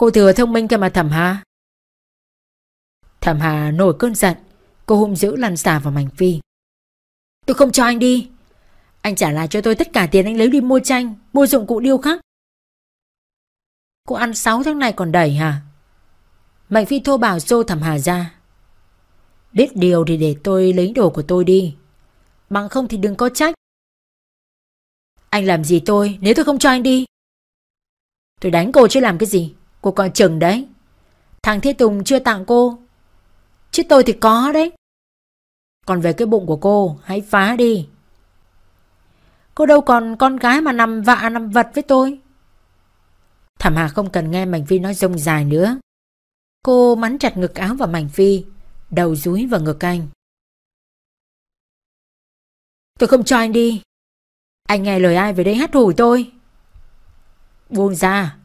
Cô thừa thông minh cơ mà Thẩm Hà. Thẩm Hà nổi cơn giận. Cô hung dữ lăn xả vào Mảnh Phi. Tôi không cho anh đi. Anh trả lại cho tôi tất cả tiền anh lấy đi mua tranh, mua dụng cụ điêu khắc. Cô ăn 6 tháng này còn đẩy hả? Mạnh Phi thô bảo xô thẩm hà ra. Biết điều thì để tôi lấy đồ của tôi đi. Bằng không thì đừng có trách. Anh làm gì tôi nếu tôi không cho anh đi? Tôi đánh cô chứ làm cái gì? Cô coi chừng đấy. Thằng Thế Tùng chưa tặng cô. Chứ tôi thì có đấy. Còn về cái bụng của cô, hãy phá đi. Cô đâu còn con gái mà nằm vạ nằm vật với tôi. Thẩm Hà không cần nghe Mạnh Phi nói rông dài nữa. Cô mắn chặt ngực áo vào Mạnh Phi, đầu rúi vào ngực anh. Tôi không cho anh đi. Anh nghe lời ai về đây hát hủi tôi. Buông ra.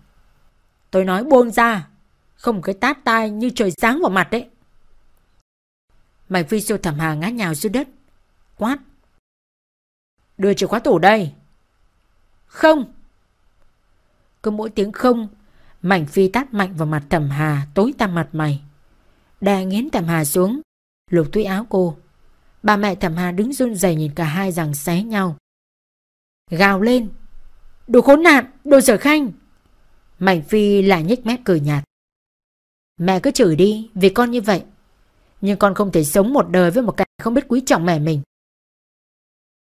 Tôi nói buông ra. Không cái tát tai như trời sáng vào mặt đấy. Mày Phi sô thẩm hà ngã nhào xuống đất. Quát. Đưa chìa khóa tủ đây. Không. Cứ mỗi tiếng không, mảnh Phi tát mạnh vào mặt thẩm hà tối tăm mặt mày. Đè nghiến thẩm hà xuống, lục túi áo cô. Bà mẹ thẩm hà đứng run rẩy nhìn cả hai rằng xé nhau. Gào lên. Đồ khốn nạn, đồ sở khanh. Mạnh Phi lại nhếch mép cười nhạt. Mẹ cứ chửi đi vì con như vậy. Nhưng con không thể sống một đời với một kẻ không biết quý trọng mẹ mình.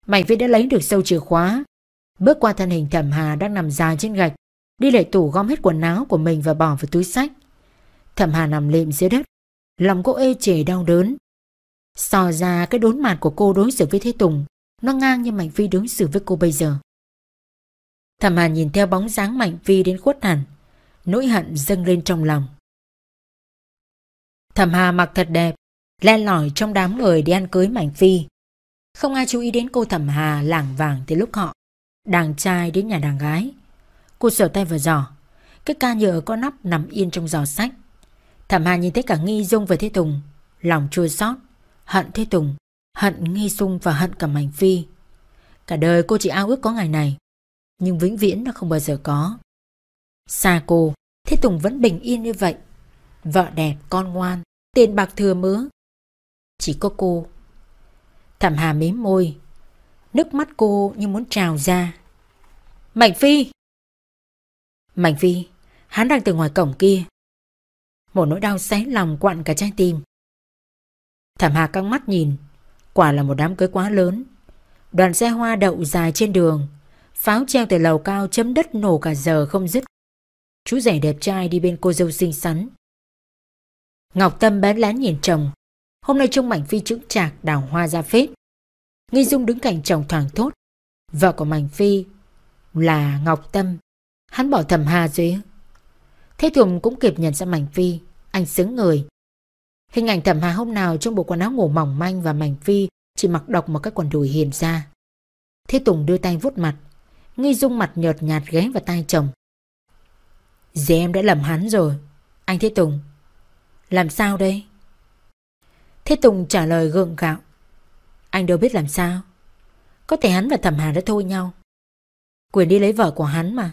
Mạnh Phi đã lấy được sâu chìa khóa. Bước qua thân hình thẩm hà đang nằm dài trên gạch. Đi lại tủ gom hết quần áo của mình và bỏ vào túi sách. Thẩm hà nằm lịm dưới đất. Lòng cô ê chề đau đớn. So ra cái đốn mặt của cô đối xử với Thế Tùng, Nó ngang như Mạnh Phi đối xử với cô bây giờ Thẩm Hà nhìn theo bóng dáng Mạnh Phi đến khuất hẳn. Nỗi hận dâng lên trong lòng. Thẩm Hà mặc thật đẹp, Len lỏi trong đám người đi ăn cưới Mạnh Phi Không ai chú ý đến cô Thẩm Hà lảng vàng từ lúc họ Đàng trai đến nhà đàng gái. Cô sờ tay vào giỏ, Cái ca nhựa có nắp nằm yên trong giỏ sách. Thẩm Hà nhìn thấy cả Nghi Dung và Thế Tùng, Lòng chua xót, Hận Thế Tùng, Hận Nghi Dung và hận cả Mạnh Phi Cả đời cô chỉ ao ước có ngày này. Nhưng vĩnh viễn nó không bao giờ có. Xa cô Thế Tùng vẫn bình yên như vậy. Vợ đẹp, con ngoan Tiền bạc thừa mứa Chỉ có cô. Thảm Hà mím môi. Nước mắt cô như muốn trào ra. Mạnh Phi! Mạnh Phi Hắn đang từ ngoài cổng kia. Một nỗi đau xé lòng quặn cả trái tim. Thảm Hà căng mắt nhìn. Quả là một đám cưới quá lớn. Đoàn xe hoa đậu dài trên đường. Pháo treo từ lầu cao chấm đất nổ cả giờ không dứt. Chú rể đẹp trai đi bên cô dâu xinh xắn. Ngọc Tâm bén lén nhìn chồng. Hôm nay trông Mạnh Phi chững chạc đào hoa ra phết. Nghi Dung đứng cạnh chồng thoảng thốt. Vợ của Mạnh Phi là Ngọc Tâm. Hắn bỏ thầm hà dưới. Thế Tùng cũng kịp nhận ra Mạnh Phi. Anh xứng người. Hình ảnh thẩm hà hôm nào trong bộ quần áo ngủ mỏng manh và mảnh phi chỉ mặc độc một cái quần đùi hiền ra. Thế Tùng đưa tay vuốt mặt, nghi dung mặt nhợt nhạt ghé vào tay chồng. Dì em đã lầm hắn rồi. Anh Thế Tùng. Làm sao đây? Thế Tùng trả lời gượng gạo. Anh đâu biết làm sao. Có thể hắn và thẩm hà đã thôi nhau. Quyền đi lấy vợ của hắn mà.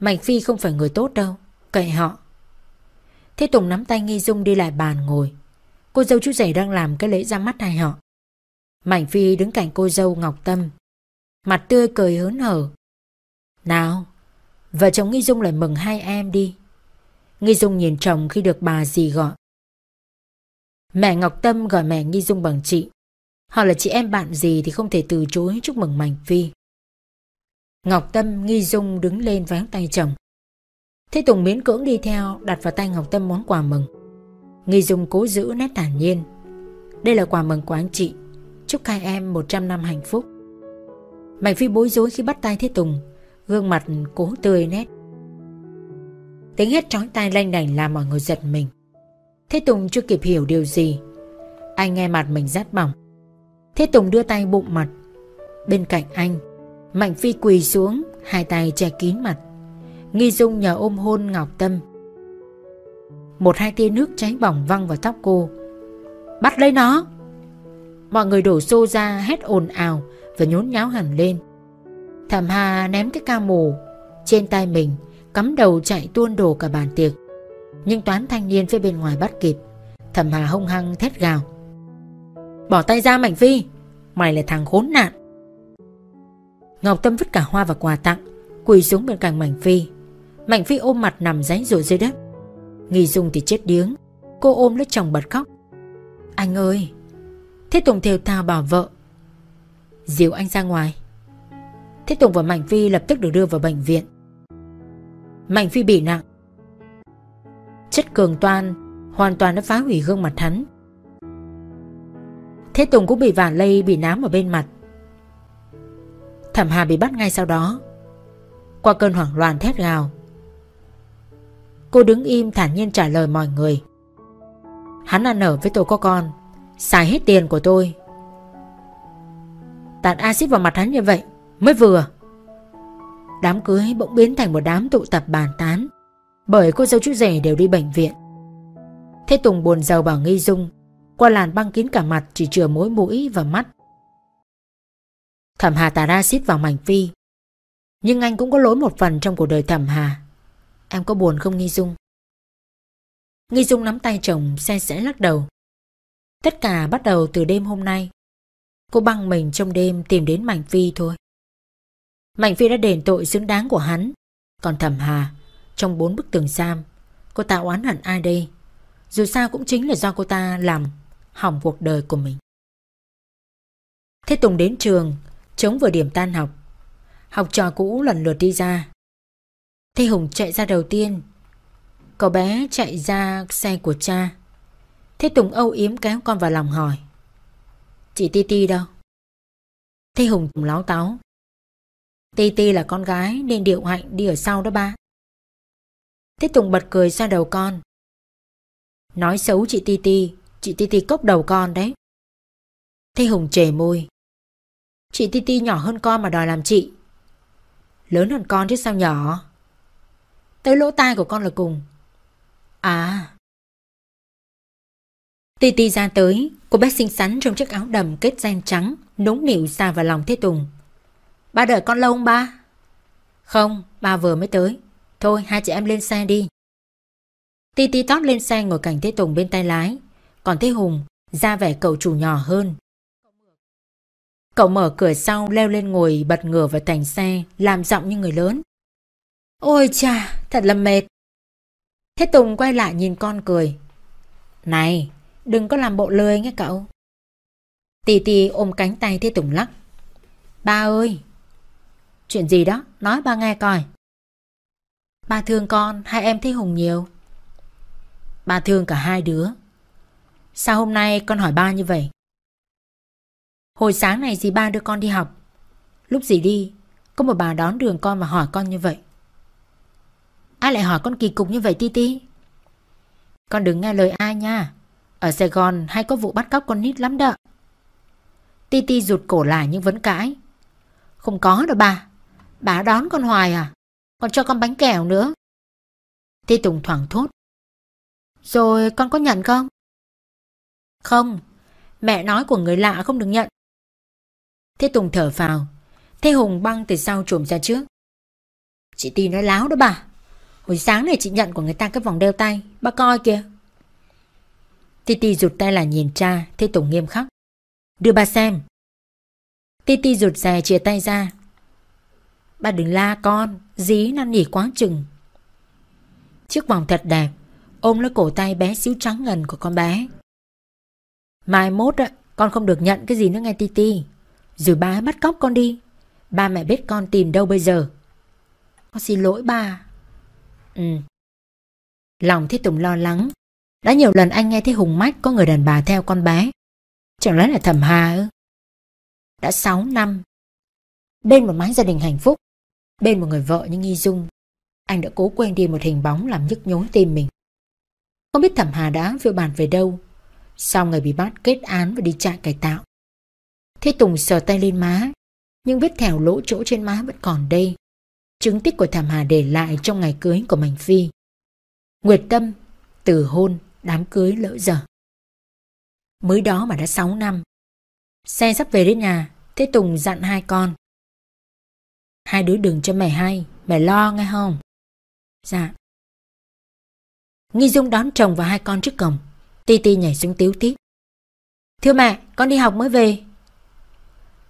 Mạnh Phi không phải người tốt đâu. Cậy họ. Thế Tùng nắm tay Nghi Dung đi lại bàn ngồi. Cô dâu chú rể đang làm cái lễ ra mắt hai họ. Mạnh Phi đứng cạnh cô dâu Ngọc Tâm. Mặt tươi cười hớn hở. Nào, vợ chồng Nghi Dung lại mừng hai em đi. Nghi Dung nhìn chồng khi được bà dì gọi. Mẹ Ngọc Tâm gọi mẹ Nghi Dung bằng chị. Họ là chị em bạn gì thì không thể từ chối chúc mừng Mạnh Phi. Ngọc Tâm Nghi Dung đứng lên ván tay chồng. Thế Tùng miễn cưỡng đi theo đặt vào tay Ngọc Tâm món quà mừng. Nghi Dung cố giữ nét thản nhiên. Đây là quà mừng của anh chị. Chúc hai em 100 năm hạnh phúc. Mạnh Phi bối rối khi bắt tay Thế Tùng. Gương mặt cố tươi nét. Tiếng hét trói tai lanh đành làm mọi người giật mình. Thế Tùng chưa kịp hiểu điều gì. Anh nghe mặt mình rát bỏng. Thế Tùng đưa tay bụng mặt. Bên cạnh anh, Mạnh Phi quỳ xuống, hai tay che kín mặt. Nghi Dung nhờ ôm hôn Ngọc Tâm Một hai tia nước cháy bỏng văng vào tóc cô Bắt lấy nó Mọi người đổ xô ra hét ồn ào và nhốn nháo hẳn lên. Thẩm Hà ném cái ca mù Trên tay mình, Cắm đầu chạy tuôn đổ cả bàn tiệc. Nhưng toán thanh niên phía bên ngoài bắt kịp. Thẩm Hà hung hăng thét gào. Bỏ tay ra Mạnh Phi, Mày là thằng khốn nạn. Ngọc Tâm vứt cả hoa và quà tặng, Quỳ xuống bên cạnh Mạnh Phi. Mạnh Phi ôm mặt nằm ránh rụi dưới đất. Nghi Dung thì chết điếng, Cô ôm lấy chồng bật khóc. Anh ơi, Thế Tùng thều thào bảo vợ Dìu anh ra ngoài Thế Tùng và Mạnh Phi lập tức được đưa vào bệnh viện Mạnh Phi bị nặng Chất cường toan hoàn toàn đã phá hủy gương mặt hắn. Thế Tùng cũng bị vả lây bị nám ở bên mặt. Thẩm Hà bị bắt ngay sau đó. Qua cơn hoảng loạn thét gào. Cô đứng im thản nhiên trả lời mọi người. Hắn ăn ở với tôi có con, xài hết tiền của tôi. Tạt axit vào mặt hắn như vậy, mới vừa. Đám cưới bỗng biến thành một đám tụ tập bàn tán, bởi cô dâu chú rể đều đi bệnh viện. Thế Tùng buồn giàu bảo Nghi Dung, qua làn băng kín cả mặt chỉ chừa mối mũi và mắt. Thẩm Hà tạt axit vào mảnh phi. Nhưng anh cũng có lỗi một phần trong cuộc đời Thẩm Hà. Em có buồn không Nghi Dung? Nghi Dung nắm tay chồng xe sẽ lắc đầu. Tất cả bắt đầu từ đêm hôm nay. Cô băng mình trong đêm tìm đến Mạnh Phi thôi. Mạnh Phi đã đền tội xứng đáng của hắn. Còn Thẩm Hà, trong bốn bức tường giam, cô ta oán hận ai đây? Dù sao cũng chính là do cô ta làm hỏng cuộc đời của mình. Thế Tùng đến trường, chống vừa điểm tan học. Học trò cũ lần lượt đi ra. Thế Hùng chạy ra đầu tiên. Cậu bé chạy ra xe của cha. Thế Tùng âu yếm kéo con vào lòng hỏi. Chị Ti Ti đâu? Thế Hùng láo táo. Ti Ti là con gái nên Điệu Hạnh đi ở sau đó ba. Thế Tùng bật cười ra đầu con. Nói xấu chị Ti Ti, chị Ti Ti cốc đầu con đấy. Thế Hùng chề môi. Chị Ti Ti nhỏ hơn con mà đòi làm chị. Lớn hơn con chứ sao nhỏ. Tới lỗ tai của con là cùng. À. Ti Ti ra tới, cô bé xinh xắn trong chiếc áo đầm kết ren trắng, nũng nịu xa vào lòng Thế Tùng. Ba đợi con lâu không ba? Không, ba vừa mới tới. Thôi hai chị em lên xe đi. Ti Ti tót lên xe ngồi cạnh Thế Tùng bên tay lái, còn Thế Hùng ra vẻ cậu chủ nhỏ hơn. Cậu mở cửa sau leo lên ngồi bật ngửa vào thành xe, làm giọng như người lớn. Ôi cha, thật là mệt. Thế Tùng quay lại nhìn con cười. Này, đừng có làm bộ lười nghe cậu. Tì tì ôm cánh tay Thế Tùng lắc. Ba ơi! Chuyện gì đó, nói ba nghe coi. Ba thương con, hai em thấy Hùng nhiều. Ba thương cả hai đứa. Sao hôm nay con hỏi ba như vậy? Hồi sáng này dì ba đưa con đi học. Lúc dì đi, có một bà đón đường con và hỏi con như vậy. Ai lại hỏi con kỳ cục như vậy Ti Ti? Con đừng nghe lời ai nha. Ở Sài Gòn hay có vụ bắt cóc con nít lắm đó. Ti Ti rụt cổ lại nhưng vẫn cãi. Không có đâu bà. Bà đón con hoài à? Còn cho con bánh kẹo nữa. Ti Tùng thoảng thốt. Rồi con có nhận không? Không. Mẹ nói của người lạ không được nhận. Thế Tùng thở phào. Thế Hùng băng từ sau trùm ra trước. Chị Ti nói láo đó bà. Hồi sáng này chị nhận của người ta cái vòng đeo tay. Bà coi kìa. Titi rụt tay là nhìn cha, Thế Tùng nghiêm khắc. Đưa ba xem. Titi rụt rè chia tay ra. Ba đừng la con, dí năn nỉ quá chừng. Chiếc vòng thật đẹp, ôm lấy cổ tay bé xíu trắng ngần của con bé. Mai mốt á, con không được nhận cái gì nữa nghe Titi. Rồi ba bắt cóc con đi. Ba mẹ biết con tìm đâu bây giờ. Con xin lỗi ba. Ừ. Lòng Thiết Tùng lo lắng. Đã nhiều lần anh nghe thấy Hùng Mách có người đàn bà theo con bé. Chẳng lẽ là thẩm hà ư? Đã 6 năm. Bên một mái gia đình hạnh phúc. Bên một người vợ như Nghi Dung. Anh đã cố quên đi một hình bóng làm nhức nhối tim mình. Không biết thẩm hà đã phiêu bàn về đâu. Sau ngày bị bắt kết án và đi trại cải tạo. Thế Tùng sờ tay lên má. Nhưng vết thẻo lỗ chỗ trên má vẫn còn đây chứng tích của Thảm Hà để lại trong ngày cưới của Mạnh Phi. Nguyệt Tâm, từ hôn, đám cưới lỡ giờ. Mới đó mà đã 6 năm. Xe sắp về đến nhà, Thế Tùng dặn hai con. Hai đứa đừng cho mẹ hay, mẹ lo nghe không? Dạ. Nghi Dung đón chồng và hai con trước cổng. Ti Ti nhảy xuống tiếu Tít. Thưa mẹ, con đi học mới về.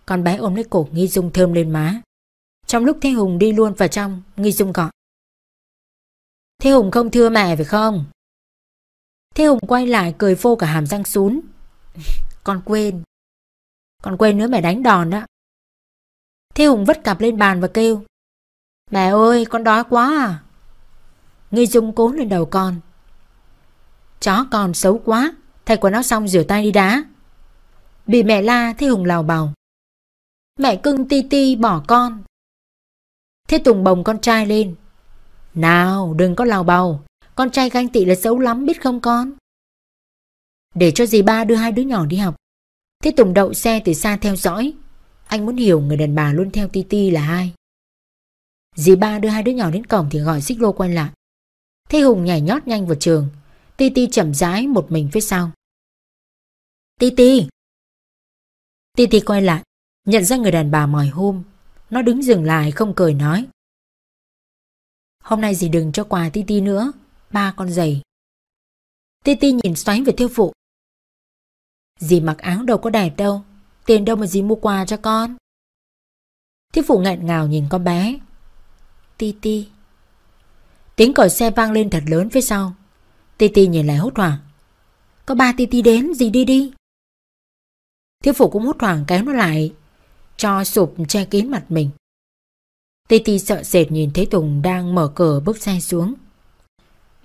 Con bé ôm lấy cổ Nghi Dung thơm lên má. Trong lúc Thế Hùng đi luôn vào trong, Nghi Dung gọi. Thế Hùng không thưa mẹ phải không? Thế Hùng quay lại cười phô cả hàm răng xuống. (laughs) Con quên. Con quên nữa mẹ đánh đòn đó. Thế Hùng vất cặp lên bàn và kêu. Mẹ ơi, con đói quá à. Nghi Dung cố lên đầu con. Chó con xấu quá Thay quần áo xong rửa tay đi đá Bị mẹ la Thế Hùng lào bào Mẹ cưng ti ti bỏ con Thế Tùng bồng con trai lên Nào đừng có lào bào con trai ganh tị là xấu lắm, biết không con? Để cho dì ba đưa hai đứa nhỏ đi học. Thế Tùng đậu xe từ xa theo dõi. Anh muốn hiểu người đàn bà luôn theo Ti Ti là ai. Dì ba đưa hai đứa nhỏ đến cổng thì gọi xích lô quay lại. Thế Hùng nhảy nhót nhanh vào trường. Ti Ti chậm rãi một mình phía sau. Ti Ti! Ti Ti quay lại, Nhận ra người đàn bà mỏi hôm. Nó đứng dừng lại không cười nói. Hôm nay dì đừng cho quà Ti Ti nữa. Ba con giày. Ti Ti nhìn xoáy về thiêu phụ. Dì mặc áo đâu có đẹp đâu, Tiền đâu mà dì mua quà cho con? Thiêu phụ nghẹn ngào nhìn con bé. Ti Ti Tiếng còi xe vang lên thật lớn phía sau. Ti Ti nhìn lại hốt hoảng. Có ba Ti Ti đến, dì đi đi. Thiếu phụ cũng hốt hoảng kéo nó lại, Cho sụp che kín mặt mình. Ti Ti sợ sệt nhìn thấy Tùng đang mở cửa bước xe xuống.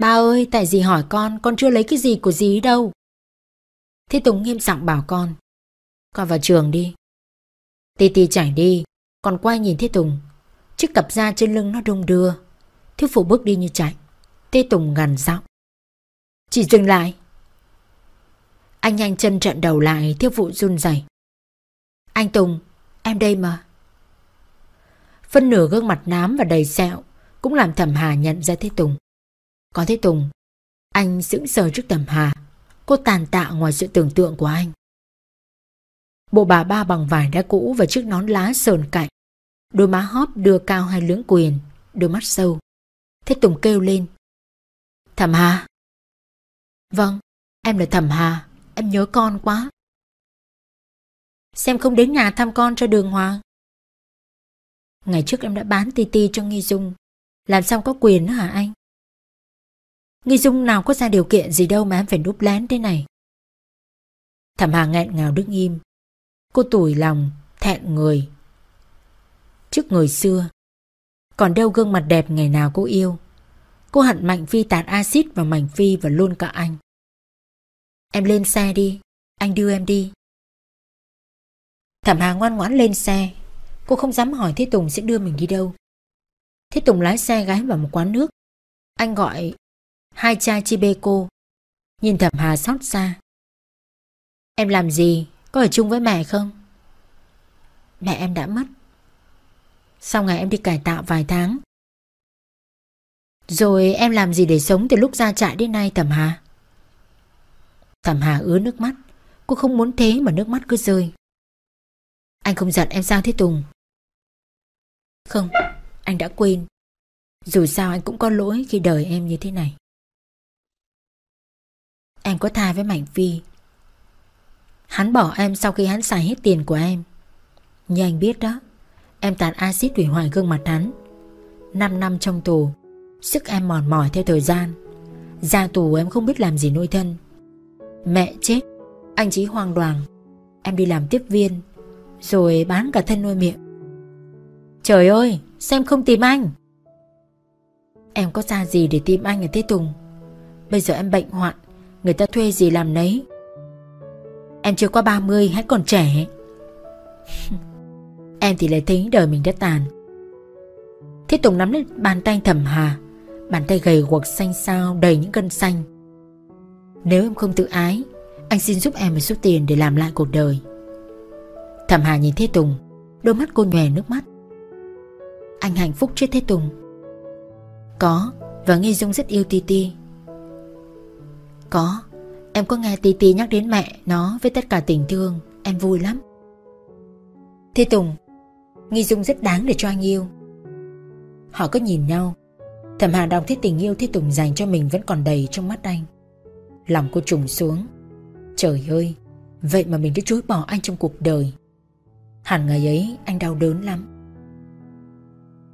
Ba ơi, tại dì hỏi con Con chưa lấy cái gì của dì đâu. Thế Tùng nghiêm giọng bảo con Con vào trường đi. Tì tì chảy đi, Còn quay nhìn Thế Tùng. Chiếc cặp da trên lưng nó đung đưa. Thiếu phụ bước đi như chạy. Tê Tùng gần giọng Chị dừng lại. Anh nhanh chân trận đầu lại, Thiếu phụ run rẩy. Anh Tùng, Em đây mà. Phân nửa gương mặt nám và đầy sẹo Cũng làm thẩm hà nhận ra Thế Tùng. Có Thế Tùng, Anh sững sờ trước tầm hà. Cô tàn tạ ngoài sự tưởng tượng của anh. Bộ bà ba bằng vải đã cũ và chiếc nón lá sờn cạnh. Đôi má hóp đưa cao hai lưỡng quyền, Đôi mắt sâu. Thế Tùng kêu lên. Thẩm Hà. Vâng em là Thẩm Hà, Em nhớ con quá. Xem không đến nhà thăm con cho đường hoàng. Ngày trước em đã bán ti ti cho Nghi Dung. Làm sao có quyền nữa hả anh? Nghi Dung nào có ra điều kiện gì đâu mà em phải núp lén thế này. Thẩm Hà nghẹn ngào đứng im. Cô tủi lòng, thẹn người. Trước người xưa Còn đâu gương mặt đẹp ngày nào cô yêu. Cô hận Mạnh Phi tạt axit vào Mạnh Phi và luôn cả anh. Em lên xe đi Anh đưa em đi. Thẩm Hà ngoan ngoãn lên xe. Cô không dám hỏi Thế Tùng sẽ đưa mình đi đâu. Thế Tùng lái xe gái vào một quán nước. Anh gọi Hai cha chiêpê cô. Nhìn Thẩm Hà xót xa. Em làm gì? Có ở chung với mẹ không? Mẹ em đã mất. Sau ngày em đi cải tạo vài tháng. Rồi em làm gì để sống từ lúc ra trại đến nay, Thẩm Hà? Thẩm Hà ứa nước mắt. Cô không muốn thế mà nước mắt cứ rơi. Anh không giận em sao thế, Tùng? Không, Anh đã quên. Dù sao anh cũng có lỗi khi đời em như thế này. Em có thai với Mạnh Phi. Hắn bỏ em sau khi hắn xài hết tiền của em. Như anh biết đó, Em tạt axit hủy hoại gương mặt hắn. 5 năm trong tù, Sức em mòn mỏi theo thời gian. Ra tù em không biết làm gì nuôi thân. Mẹ chết, Anh chỉ hoang đoàn. Em đi làm tiếp viên, Rồi bán cả thân nuôi miệng. Trời ơi, Sao em không tìm anh? Em có ra gì để tìm anh ở Thế Tùng? Bây giờ em bệnh hoạn Người ta thuê gì làm nấy. Em chưa qua 30 hãy còn trẻ. (laughs) Em thì lại thấy đời mình đã tàn. Thế Tùng nắm lấy bàn tay thầm hà. Bàn tay gầy guộc xanh xao, đầy những gân xanh. Nếu em không tự ái, Anh xin giúp em một số tiền để làm lại cuộc đời. Thẩm Hà nhìn Thế Tùng, Đôi mắt cô nhòe nước mắt. Anh hạnh phúc chứ Thế Tùng? Có, Và Nghi Dung rất yêu Ti Ti có. Em có nghe Ti Ti nhắc đến mẹ nó với tất cả tình thương. Em vui lắm. Thế Tùng, Nghi Dung rất đáng để cho anh yêu. Họ cứ nhìn nhau. Thẩm Hà đọc thấy tình yêu Thế Tùng dành cho mình vẫn còn đầy trong mắt anh. Lòng cô trùng xuống. Trời ơi, Vậy mà mình đã chối bỏ anh trong cuộc đời. Hẳn ngày ấy anh đau đớn lắm.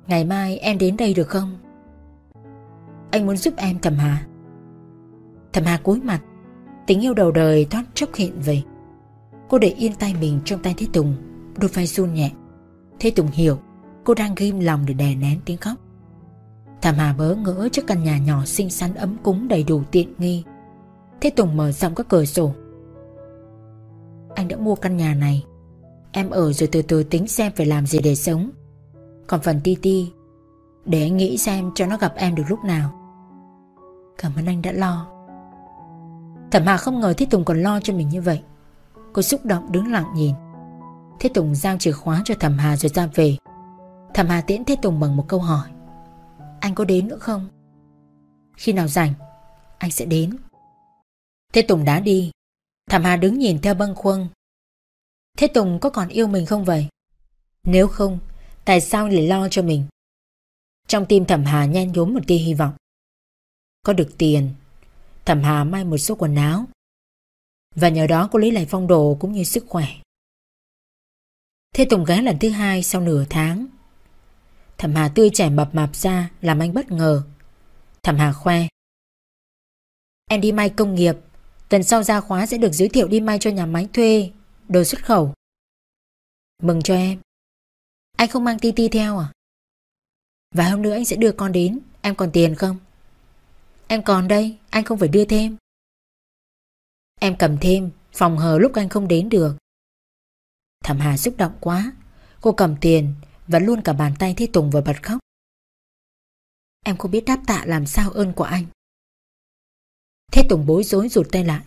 Ngày mai em đến đây được không? Anh muốn giúp em Thẩm Hà. Thầm Hà cúi mặt, Tình yêu đầu đời thoát chốc hiện về. Cô để yên tay mình trong tay Thế Tùng, Đôi vai run nhẹ. Thế Tùng hiểu, Cô đang ghim lòng để đè nén tiếng khóc. Thảm Hà bớ ngỡ trước căn nhà nhỏ xinh xắn ấm cúng đầy đủ tiện nghi. Thế Tùng mở rộng các cửa sổ. Anh đã mua căn nhà này. Em ở rồi từ từ tính xem phải làm gì để sống. Còn phần Ti Ti, Để anh nghĩ xem cho nó gặp em được lúc nào. Cảm ơn anh đã lo. Thẩm Hà không ngờ Thế Tùng còn lo cho mình như vậy Cô xúc động đứng lặng nhìn Thế Tùng giao chìa khóa cho Thẩm Hà rồi ra về Thẩm Hà tiễn Thế Tùng bằng một câu hỏi Anh có đến nữa không? Khi nào rảnh Anh sẽ đến Thế Tùng đã đi Thẩm Hà đứng nhìn theo bâng khuâng Thế Tùng có còn yêu mình không vậy? Nếu không, tại sao lại lo cho mình? Trong tim Thẩm Hà nhen nhúm một tia hy vọng. Có được tiền, Thẩm Hà may một số quần áo. Và nhờ đó cô lấy lại phong độ cũng như sức khỏe. Thế Tùng ghé lần thứ hai sau nửa tháng. Thẩm Hà tươi trẻ mập mạp ra làm anh bất ngờ. Thẩm Hà khoe. Em đi may công nghiệp, tuần sau ra khóa sẽ được giới thiệu đi may cho nhà máy thuê đồ xuất khẩu. Mừng cho em. Anh không mang Titi theo à? Và hôm nữa anh sẽ đưa con đến, em còn tiền không? Em còn đây, anh không phải đưa thêm. Em cầm thêm, phòng hờ lúc anh không đến được. Thẩm Hà xúc động quá, cô cầm tiền và luôn cả bàn tay Thế Tùng và bật khóc. Em không biết đáp tạ làm sao ơn của anh. Thế Tùng bối rối rụt tay lại.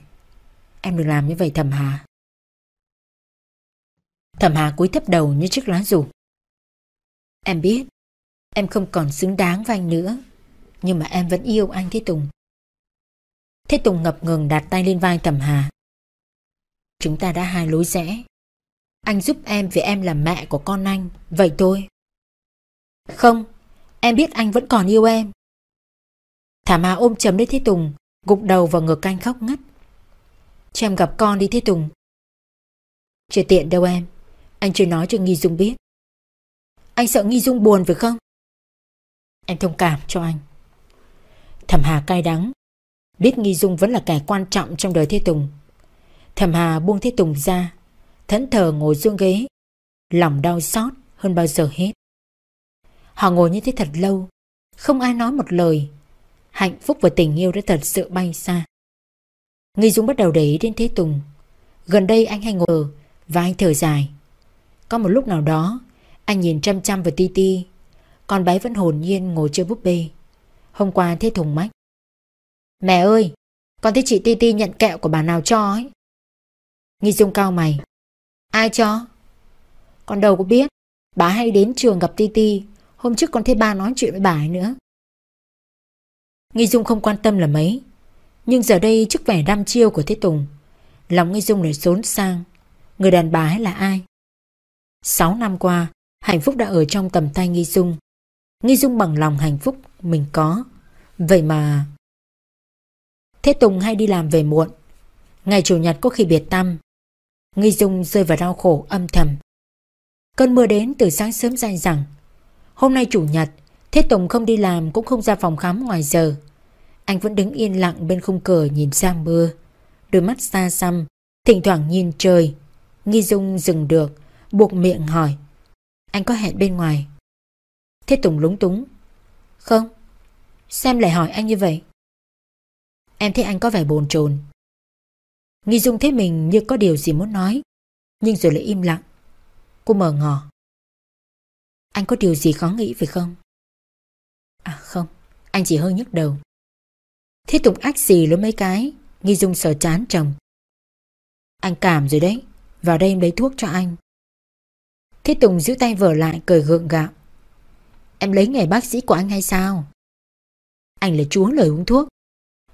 Em đừng làm như vậy Thẩm Hà. Thẩm Hà cúi thấp đầu như chiếc lá rủ. Em biết, em không còn xứng đáng với anh nữa, nhưng mà em vẫn yêu anh Thế Tùng. Thế Tùng ngập ngừng đặt tay lên vai Thẩm Hà. Chúng ta đã hai lối rẽ. Anh giúp em vì em là mẹ của con anh, vậy thôi. Không, em biết anh vẫn còn yêu em. Thảm Hà ôm chầm lấy Thế Tùng, gục đầu vào ngực anh khóc ngất. Cho em gặp con đi Thế Tùng. Chưa tiện đâu em, anh chưa nói cho Nghi Dung biết Anh sợ Nghi Dung buồn phải không? em thông cảm cho anh Thẩm Hà cay đắng. Biết Nghi Dung vẫn là kẻ quan trọng trong đời Thế Tùng. Thẩm Hà buông Thế Tùng ra, Thẫn thờ ngồi xuống ghế, Lòng đau xót hơn bao giờ hết. Họ ngồi như thế thật lâu, Không ai nói một lời. Hạnh phúc và tình yêu đã thật sự bay xa. Nghi Dung bắt đầu để ý đến Thế Tùng. Gần đây anh hay ngồi và anh thở dài. Có một lúc nào đó, Anh nhìn chăm chăm vào Ti Ti. Con bé vẫn hồn nhiên ngồi chơi búp bê. Hôm qua Thế thùng mách. Mẹ ơi Con thấy chị Ti Ti nhận kẹo của bà nào cho ấy? Nghi dung cao mày. Ai cho? Con đâu có biết. Bà hay đến trường gặp Ti Ti. Hôm trước con thấy ba nói chuyện với bà ấy nữa. Nghi Dung không quan tâm là mấy. Nhưng giờ đây trước vẻ đăm chiêu của Thế Tùng Lòng Nghi Dung lại xốn sang. Người đàn bà ấy là ai? Sáu năm qua, hạnh phúc đã ở trong tầm tay Nghi Dung. Nghi Dung bằng lòng hạnh phúc mình có. Vậy mà... Thế Tùng hay đi làm về muộn. Ngày Chủ nhật có khi biệt tâm. Nghi Dung rơi vào đau khổ âm thầm. Cơn mưa đến từ sáng sớm dài rằng Hôm nay Chủ nhật, Thế Tùng không đi làm cũng không ra phòng khám ngoài giờ. Anh vẫn đứng yên lặng bên khung cửa nhìn ra mưa. Đôi mắt xa xăm, thỉnh thoảng nhìn trời. Nghi Dung dừng được, buộc miệng hỏi. Anh có hẹn bên ngoài. Thế Tùng lúng túng. Không. Xem lại hỏi anh như vậy. Em thấy anh có vẻ bồn chồn. Nghi Dung thấy mình như có điều gì muốn nói. Nhưng rồi lại im lặng. Cô mở ngỏ. Anh có điều gì khó nghĩ phải không? À không, anh chỉ hơi nhức đầu. Thế Tùng ách gì lối mấy cái, Nghi Dung sờ chán chồng. Anh cảm rồi đấy, vào đây em lấy thuốc cho anh. Thế Tùng giữ tay vở lại cười gượng gạo. Em lấy nghề bác sĩ của anh hay sao? Anh là chúa lời uống thuốc.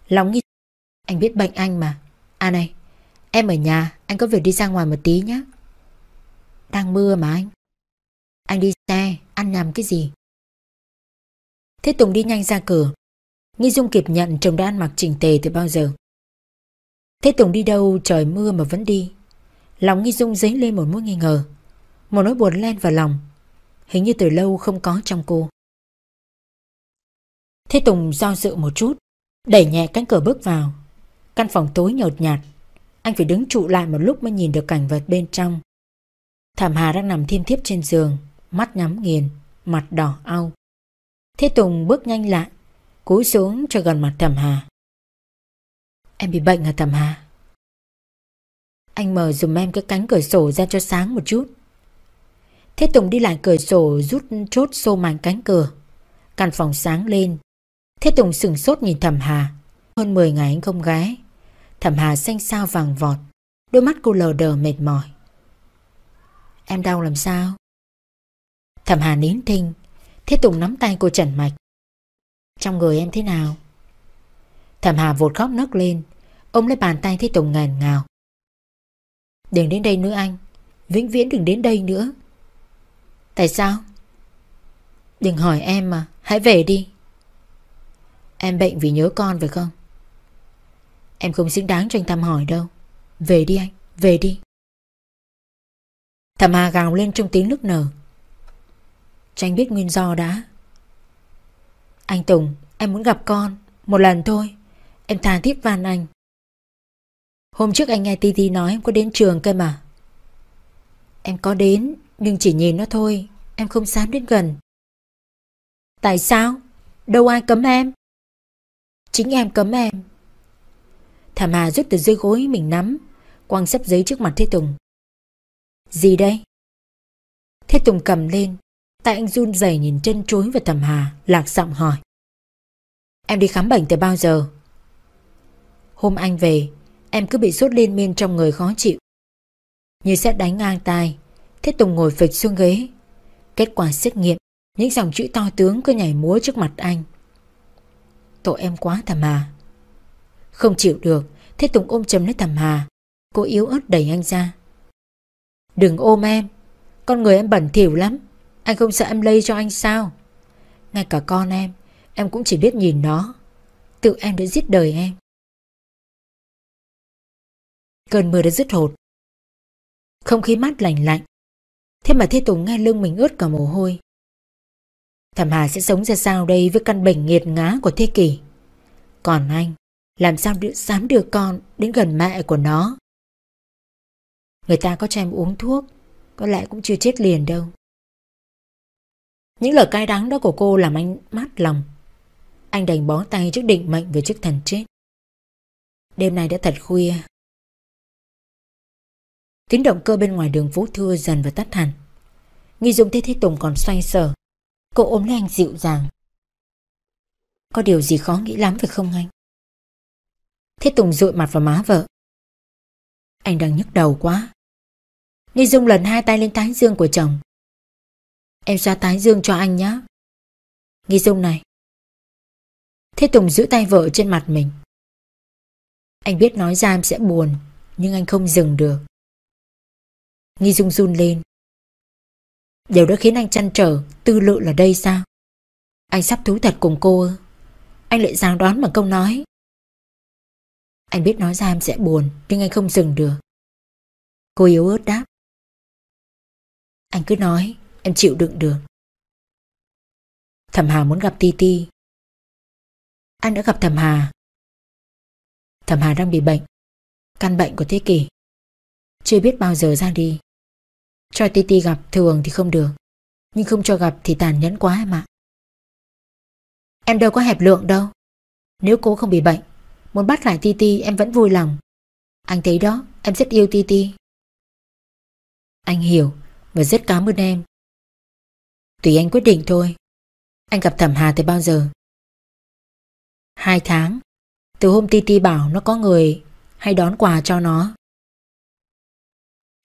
Lòng nghĩ... Anh biết bệnh anh mà. À này, em ở nhà, anh có việc đi ra ngoài một tí nhé. Đang mưa mà anh. Anh đi xe, ăn nhầm cái gì? Thế Tùng đi nhanh ra cửa. Nghi Dung kịp nhận chồng đã ăn mặc chỉnh tề từ bao giờ. Thế Tùng đi đâu trời mưa mà vẫn đi. Lòng Nghi Dung dấy lên một mối nghi ngờ. Một nỗi buồn len vào lòng Hình như từ lâu không có trong cô Thế Tùng do dự một chút, Đẩy nhẹ cánh cửa bước vào Căn phòng tối nhợt nhạt, Anh phải đứng trụ lại một lúc mới nhìn được cảnh vật bên trong Thảm Hà đang nằm thiêm thiếp trên giường, Mắt nhắm nghiền, Mặt đỏ au Thế Tùng bước nhanh lại, Cúi xuống cho gần mặt Thảm Hà Em bị bệnh à Thẩm Hà? Anh mở dùm em cái cánh cửa sổ ra cho sáng một chút. Thế Tùng đi lại cửa sổ rút chốt xô màn cánh cửa. Căn phòng sáng lên. Thế Tùng sừng sốt nhìn Thẩm Hà. Hơn 10 ngày anh không ghé. Thẩm Hà xanh xao vàng vọt. Đôi mắt cô lờ đờ mệt mỏi. Em đau làm sao? Thẩm Hà nín thinh. Thế Tùng nắm tay cô trần mạch. Trong người em thế nào? Thẩm Hà vột khóc nấc lên. Ôm lấy bàn tay Thế Tùng ngàn ngào. Đừng đến đây nữa anh. Vĩnh viễn đừng đến đây nữa. Tại sao? Đừng hỏi em mà, hãy về đi. Em bệnh vì nhớ con phải không? Em không xứng đáng cho anh thăm hỏi đâu. Về đi anh, về đi. Thầm Hà gào lên trong tiếng nức nở. Cho anh biết nguyên do đã. Anh Tùng, em muốn gặp con. Một lần thôi. Em tha thiết van anh. Hôm trước anh nghe Titi nói em có đến trường cơ mà. Em có đến, nhưng chỉ nhìn nó thôi. Em không dám đến gần. Tại sao? Đâu ai cấm em? Chính em cấm em. Thảm Hà rút từ dưới gối mình nắm, quăng sắp giấy trước mặt Thế Tùng. Gì đây? Thế Tùng cầm lên, tại anh run rẩy nhìn chân chối vào Thẩm Hà, lạc giọng hỏi. Em đi khám bệnh từ bao giờ? Hôm anh về, em cứ bị sốt liên miên trong người khó chịu. Như sẽ đánh ngang tai, Thế Tùng ngồi phịch xuống ghế. Kết quả xét nghiệm, những dòng chữ to tướng cứ nhảy múa trước mặt anh. Tội em quá thầm Hà. Không chịu được, Thế Tùng ôm chầm lấy thầm Hà. Cô yếu ớt đẩy anh ra. Đừng ôm em, con người em bẩn thỉu lắm. Anh không sợ em lây cho anh sao? Ngay cả con em, em cũng chỉ biết nhìn nó. Tự em đã giết đời em. Cơn mưa đã dứt hột. Không khí mát lành lạnh. Thế mà Thế Tùng nghe lưng mình ướt cả mồ hôi. Thẩm Hà sẽ sống ra sao đây với căn bệnh nghiệt ngã của thế kỷ? Còn anh, làm sao được dám đưa con đến gần mẹ của nó? Người ta có cho em uống thuốc, có lẽ cũng chưa chết liền đâu. Những lời cay đắng đó của cô làm anh mát lòng. Anh đành bó tay trước định mệnh về chiếc thần chết. Đêm nay đã thật khuya. Tiếng động cơ bên ngoài đường phố thưa dần và tắt hẳn. Nghi Dung thấy Thế Tùng còn xoay sở. Cô ôm lấy anh dịu dàng. Có điều gì khó nghĩ lắm phải không anh? Thế Tùng dội mặt vào má vợ. Anh đang nhức đầu quá. Nghi Dung lần hai tay lên tái dương của chồng. Em xoa tái dương cho anh nhé. Nghi Dung này. Thế Tùng giữ tay vợ trên mặt mình. Anh biết nói ra em sẽ buồn, nhưng anh không dừng được. Nghi Dung run lên. Điều đó khiến anh chăn trở, tư lự là đây sao? Anh sắp thú thật cùng cô ư? Anh lại giang đoán bằng câu nói. Anh biết nói ra em sẽ buồn, nhưng anh không dừng được. Cô yếu ớt đáp. Anh cứ nói, em chịu đựng được. Thẩm Hà muốn gặp Ti Ti. Anh đã gặp Thẩm Hà. Thẩm Hà đang bị bệnh, căn bệnh của thế kỷ. Chưa biết bao giờ ra đi. Cho Titi gặp thường thì không được, nhưng không cho gặp thì tàn nhẫn quá em ạ. Em đâu có hẹp lượng đâu. Nếu cô không bị bệnh, muốn bắt lại Titi em vẫn vui lòng. Anh thấy đó, em rất yêu Titi. Anh hiểu và rất cảm ơn em. Tùy anh quyết định thôi. Anh gặp Thẩm Hà từ bao giờ? Hai tháng. Từ hôm Titi bảo nó có người hay đón quà cho nó.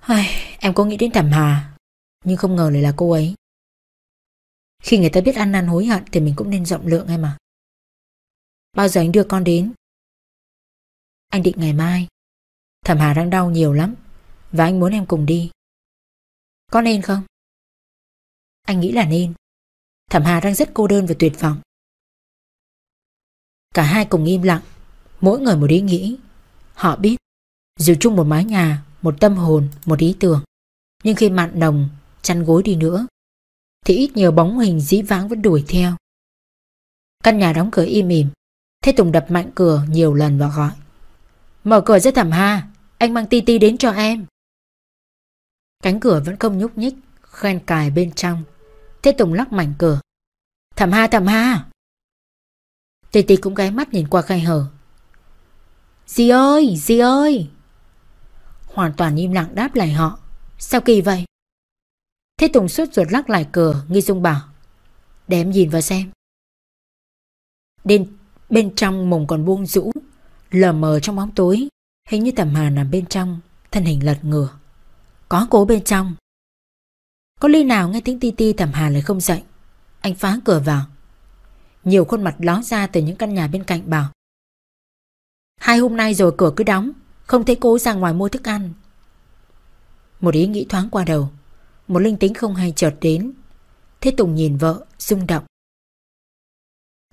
Ai, em có nghĩ đến Thẩm Hà, nhưng không ngờ lại là cô ấy. Khi người ta biết ăn năn hối hận thì mình cũng nên rộng lượng em mà. Bao giờ anh đưa con đến? Anh định ngày mai. Thẩm Hà đang đau nhiều lắm và anh muốn em cùng đi. Có nên không? Anh nghĩ là nên. Thẩm Hà đang rất cô đơn và tuyệt vọng. Cả hai cùng im lặng, mỗi người một ý nghĩ. Họ biết, dù chung một mái nhà, một tâm hồn, một ý tưởng. Nhưng khi mặn nồng, chăn gối đi nữa, thì ít nhiều bóng hình dĩ vãng vẫn đuổi theo. Căn nhà đóng cửa im ỉm, Thế Tùng đập mạnh cửa nhiều lần và gọi. Mở cửa ra thẩm ha, anh mang ti ti đến cho em. Cánh cửa vẫn không nhúc nhích, khen cài bên trong. Thế Tùng lắc mảnh cửa. Thẩm ha thẩm ha. Ti ti cũng ghé mắt nhìn qua khay hở. Dì ơi, dì ơi! Hoàn toàn im lặng đáp lại họ. Sao kỳ vậy? Thế Tùng suốt ruột lắc lại cửa, Nghi Dung bảo. Để em nhìn vào xem. Bên, bên trong mùng còn buông rũ, lờ mờ trong bóng tối, hình như tầm hà nằm bên trong, thân hình lật ngửa. Có cố bên trong. Có ly nào nghe tiếng ti ti tầm hà lại không dậy. Anh phá cửa vào. Nhiều khuôn mặt ló ra từ những căn nhà bên cạnh bảo. Hai hôm nay rồi cửa cứ đóng, không thấy cố ra ngoài mua thức ăn. Một ý nghĩ thoáng qua đầu, một linh tính không hay chợt đến. Thế Tùng nhìn vợ, rung động.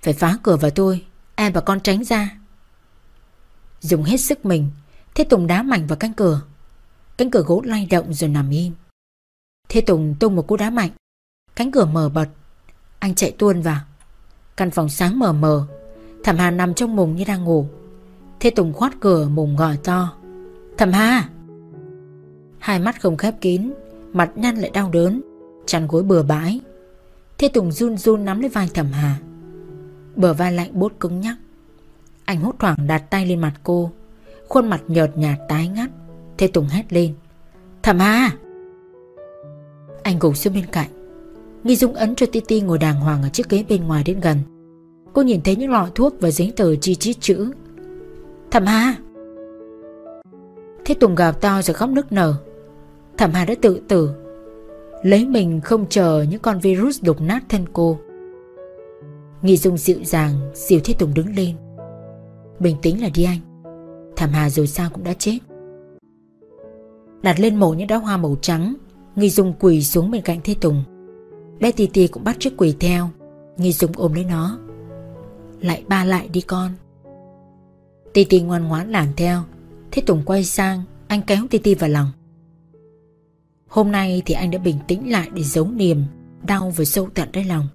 Phải phá cửa vào tôi, em và con tránh ra. Dùng hết sức mình, Thế Tùng đá mạnh vào cánh cửa. Cánh cửa gỗ lay động rồi nằm im. Thế Tùng tung một cú đá mạnh. Cánh cửa mở bật. Anh chạy tuôn vào. Căn phòng sáng mờ mờ. Thảm Hà nằm trong mùng như đang ngủ. Thế Tùng khoát cửa mùng gọi to. Thẩm Hà! Hai mắt không khép kín. Mặt nhăn lại đau đớn. Chăn gối bừa bãi. Thế Tùng run run nắm lấy vai Thẩm Hà. Bờ vai lạnh bốt cứng nhắc. Anh hốt hoảng đặt tay lên mặt cô. Khuôn mặt nhợt nhạt tái ngắt. Thế Tùng hét lên. Thẩm Hà! Anh gục xuống bên cạnh Nghi Dung ấn cho Titi ngồi đàng hoàng ở chiếc ghế bên ngoài đến gần Cô nhìn thấy những lọ thuốc và giấy tờ chi chít chữ Thẩm Hà. Thế Tùng gào to rồi khóc nức nở. Thẩm Hà đã tự tử. Lấy mình không chờ những con virus đục nát thân cô. Nghi Dung dịu dàng, Dìu Thế Tùng đứng lên. Bình tĩnh là đi anh. Thẩm Hà rồi sao cũng đã chết. Đặt lên mộ những đóa hoa màu trắng, Nghi Dung quỳ xuống bên cạnh Thế Tùng. Bé Tì Tì cũng bắt chiếc quỳ theo. Nghi Dung ôm lấy nó. Lại ba lại đi con. Titi ngoan ngoãn làm theo. Thế Tùng quay sang Anh kéo Titi vào lòng. Hôm nay thì anh đã bình tĩnh lại Để giấu niềm Đau và sâu tận đáy lòng.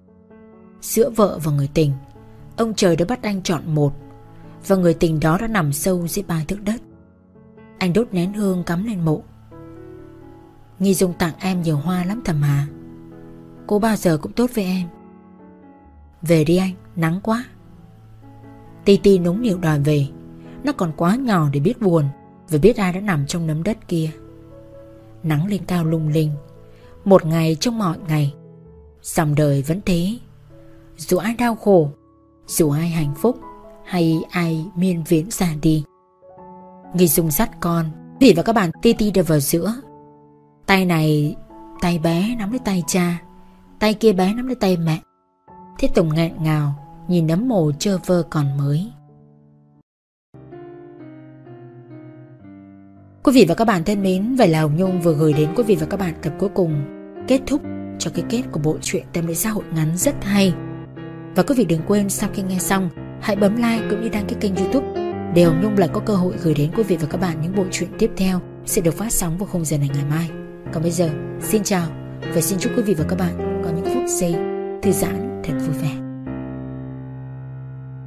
Giữa vợ và người tình Ông trời đã bắt anh chọn một Và người tình đó đã nằm sâu dưới ba thước đất. Anh đốt nén hương cắm lên mộ. Nghi Dung tặng em nhiều hoa lắm thầm hà. Cô bao giờ cũng tốt với em. Về đi anh, nắng quá. Ti Ti núng nịu đòi về. Nó còn quá nhỏ để biết buồn Và biết ai đã nằm trong nấm đất kia. Nắng lên cao lung linh. Một ngày trong mọi ngày. Dòng đời vẫn thế. Dù ai đau khổ, Dù ai hạnh phúc, Hay ai miên viễn xa đi. Nghi Dung dắt con Thủy và các bạn Ti Ti đều vào giữa. Tay này, Tay bé nắm lấy tay cha, Tay kia bé nắm lấy tay mẹ. Thế Tùng nghẹn ngào, Nhìn nấm mồ trơ vơ còn mới. Quý vị và các bạn thân mến Vậy là Hồng Nhung vừa gửi đến quý vị và các bạn tập cuối cùng Kết thúc cho cái kết của bộ truyện tâm lý xã hội ngắn rất hay Và quý vị đừng quên sau khi nghe xong Hãy bấm like cũng như đăng ký kênh youtube Để Hồng Nhung lại có cơ hội gửi đến quý vị và các bạn những bộ truyện tiếp theo Sẽ được phát sóng vào khung giờ này ngày mai còn bây giờ, xin chào và xin chúc quý vị và các bạn có những phút giây thư giãn thật vui vẻ.